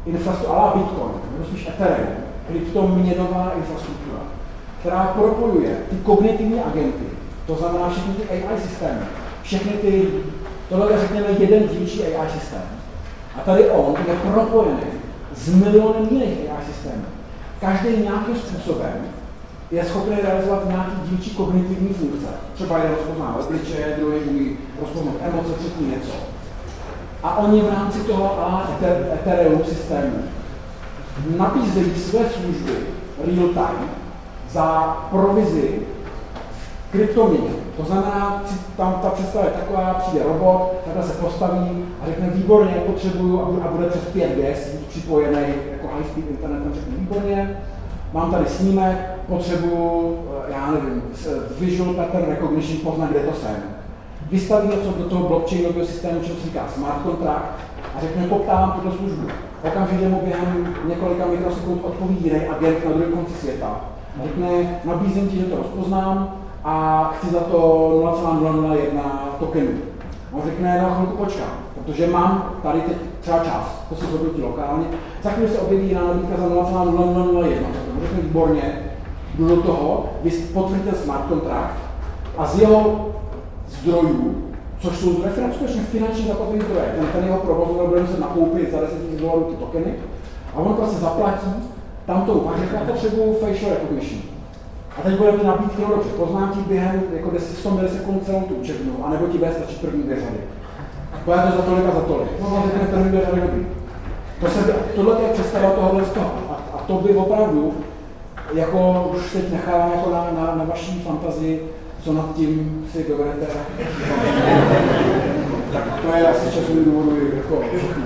infrastruktura, ale Bitcoin, nebo spíš Ethereum, kryptoměnová infrastruktura, která propojuje ty kognitivní agenty, to znamená všechny ty AI systémy, všechny ty, tohle je řekněme jeden dílčí AI systém. A tady on je propojený s milionem jiných AI systémů. Každý nějakým způsobem je schopný realizovat nějaký dílčí kognitivní funkce. Třeba jeden rozpozná obličeje, druhý umí rozpoznat emoce, třetí něco. A oni v rámci toho a Ethereum systému nabízejí své služby real time za provizi kryptoměně. To znamená, tam ta představa je taková, přijde robot, takhle se postaví a řekne výborně, potřebuju a bude přes 5G připojený jako high speed internet, řekne výborně, mám tady snímek, potřebuju, eh, já nevím, visual pattern recognition, poznat, kde to jsem. Vystaví něco do toho blockchainového systému, co se říká smart contract, a řekne, poptávám tuto službu. Okamžitě mu během několika mikrosekund odpoví jiný agent na druhém konci světa. A řekne, nabízím ti, že to rozpoznám a chci za to 0,001 tokenu. A on řekne, no chvilku počkám, protože mám tady teď třeba čas, to se zhodnotí lokálně. Za chvíli se objeví jiná nabídka za 0,0001. To řekne výborně, jdu do toho, vy potvrdíte smart kontrakt a z jeho zdrojů, což jsou zdroje skutečně finanční zakotvený zdroje, ten, ten jeho provozovatel bude muset nakoupit za 10 000 dolarů ty tokeny a on prostě zaplatí tamtou řekne, já potřebuju facial recognition. A teď bude ty nabídky, no dobře, poznám ti během jako 10 100 milisekund celou tu učebnu, anebo ti bude stačit první dvě řady. To za tolik a za tolik. No, no, řekne první dvě řady dobrý. To se, tohle je představa tohohle z toho. A, a to by opravdu, jako už teď nechávám jako na, na, na vaší fantazii, co nad tím si dovedete. tak to je asi časový důvodu jako všechno.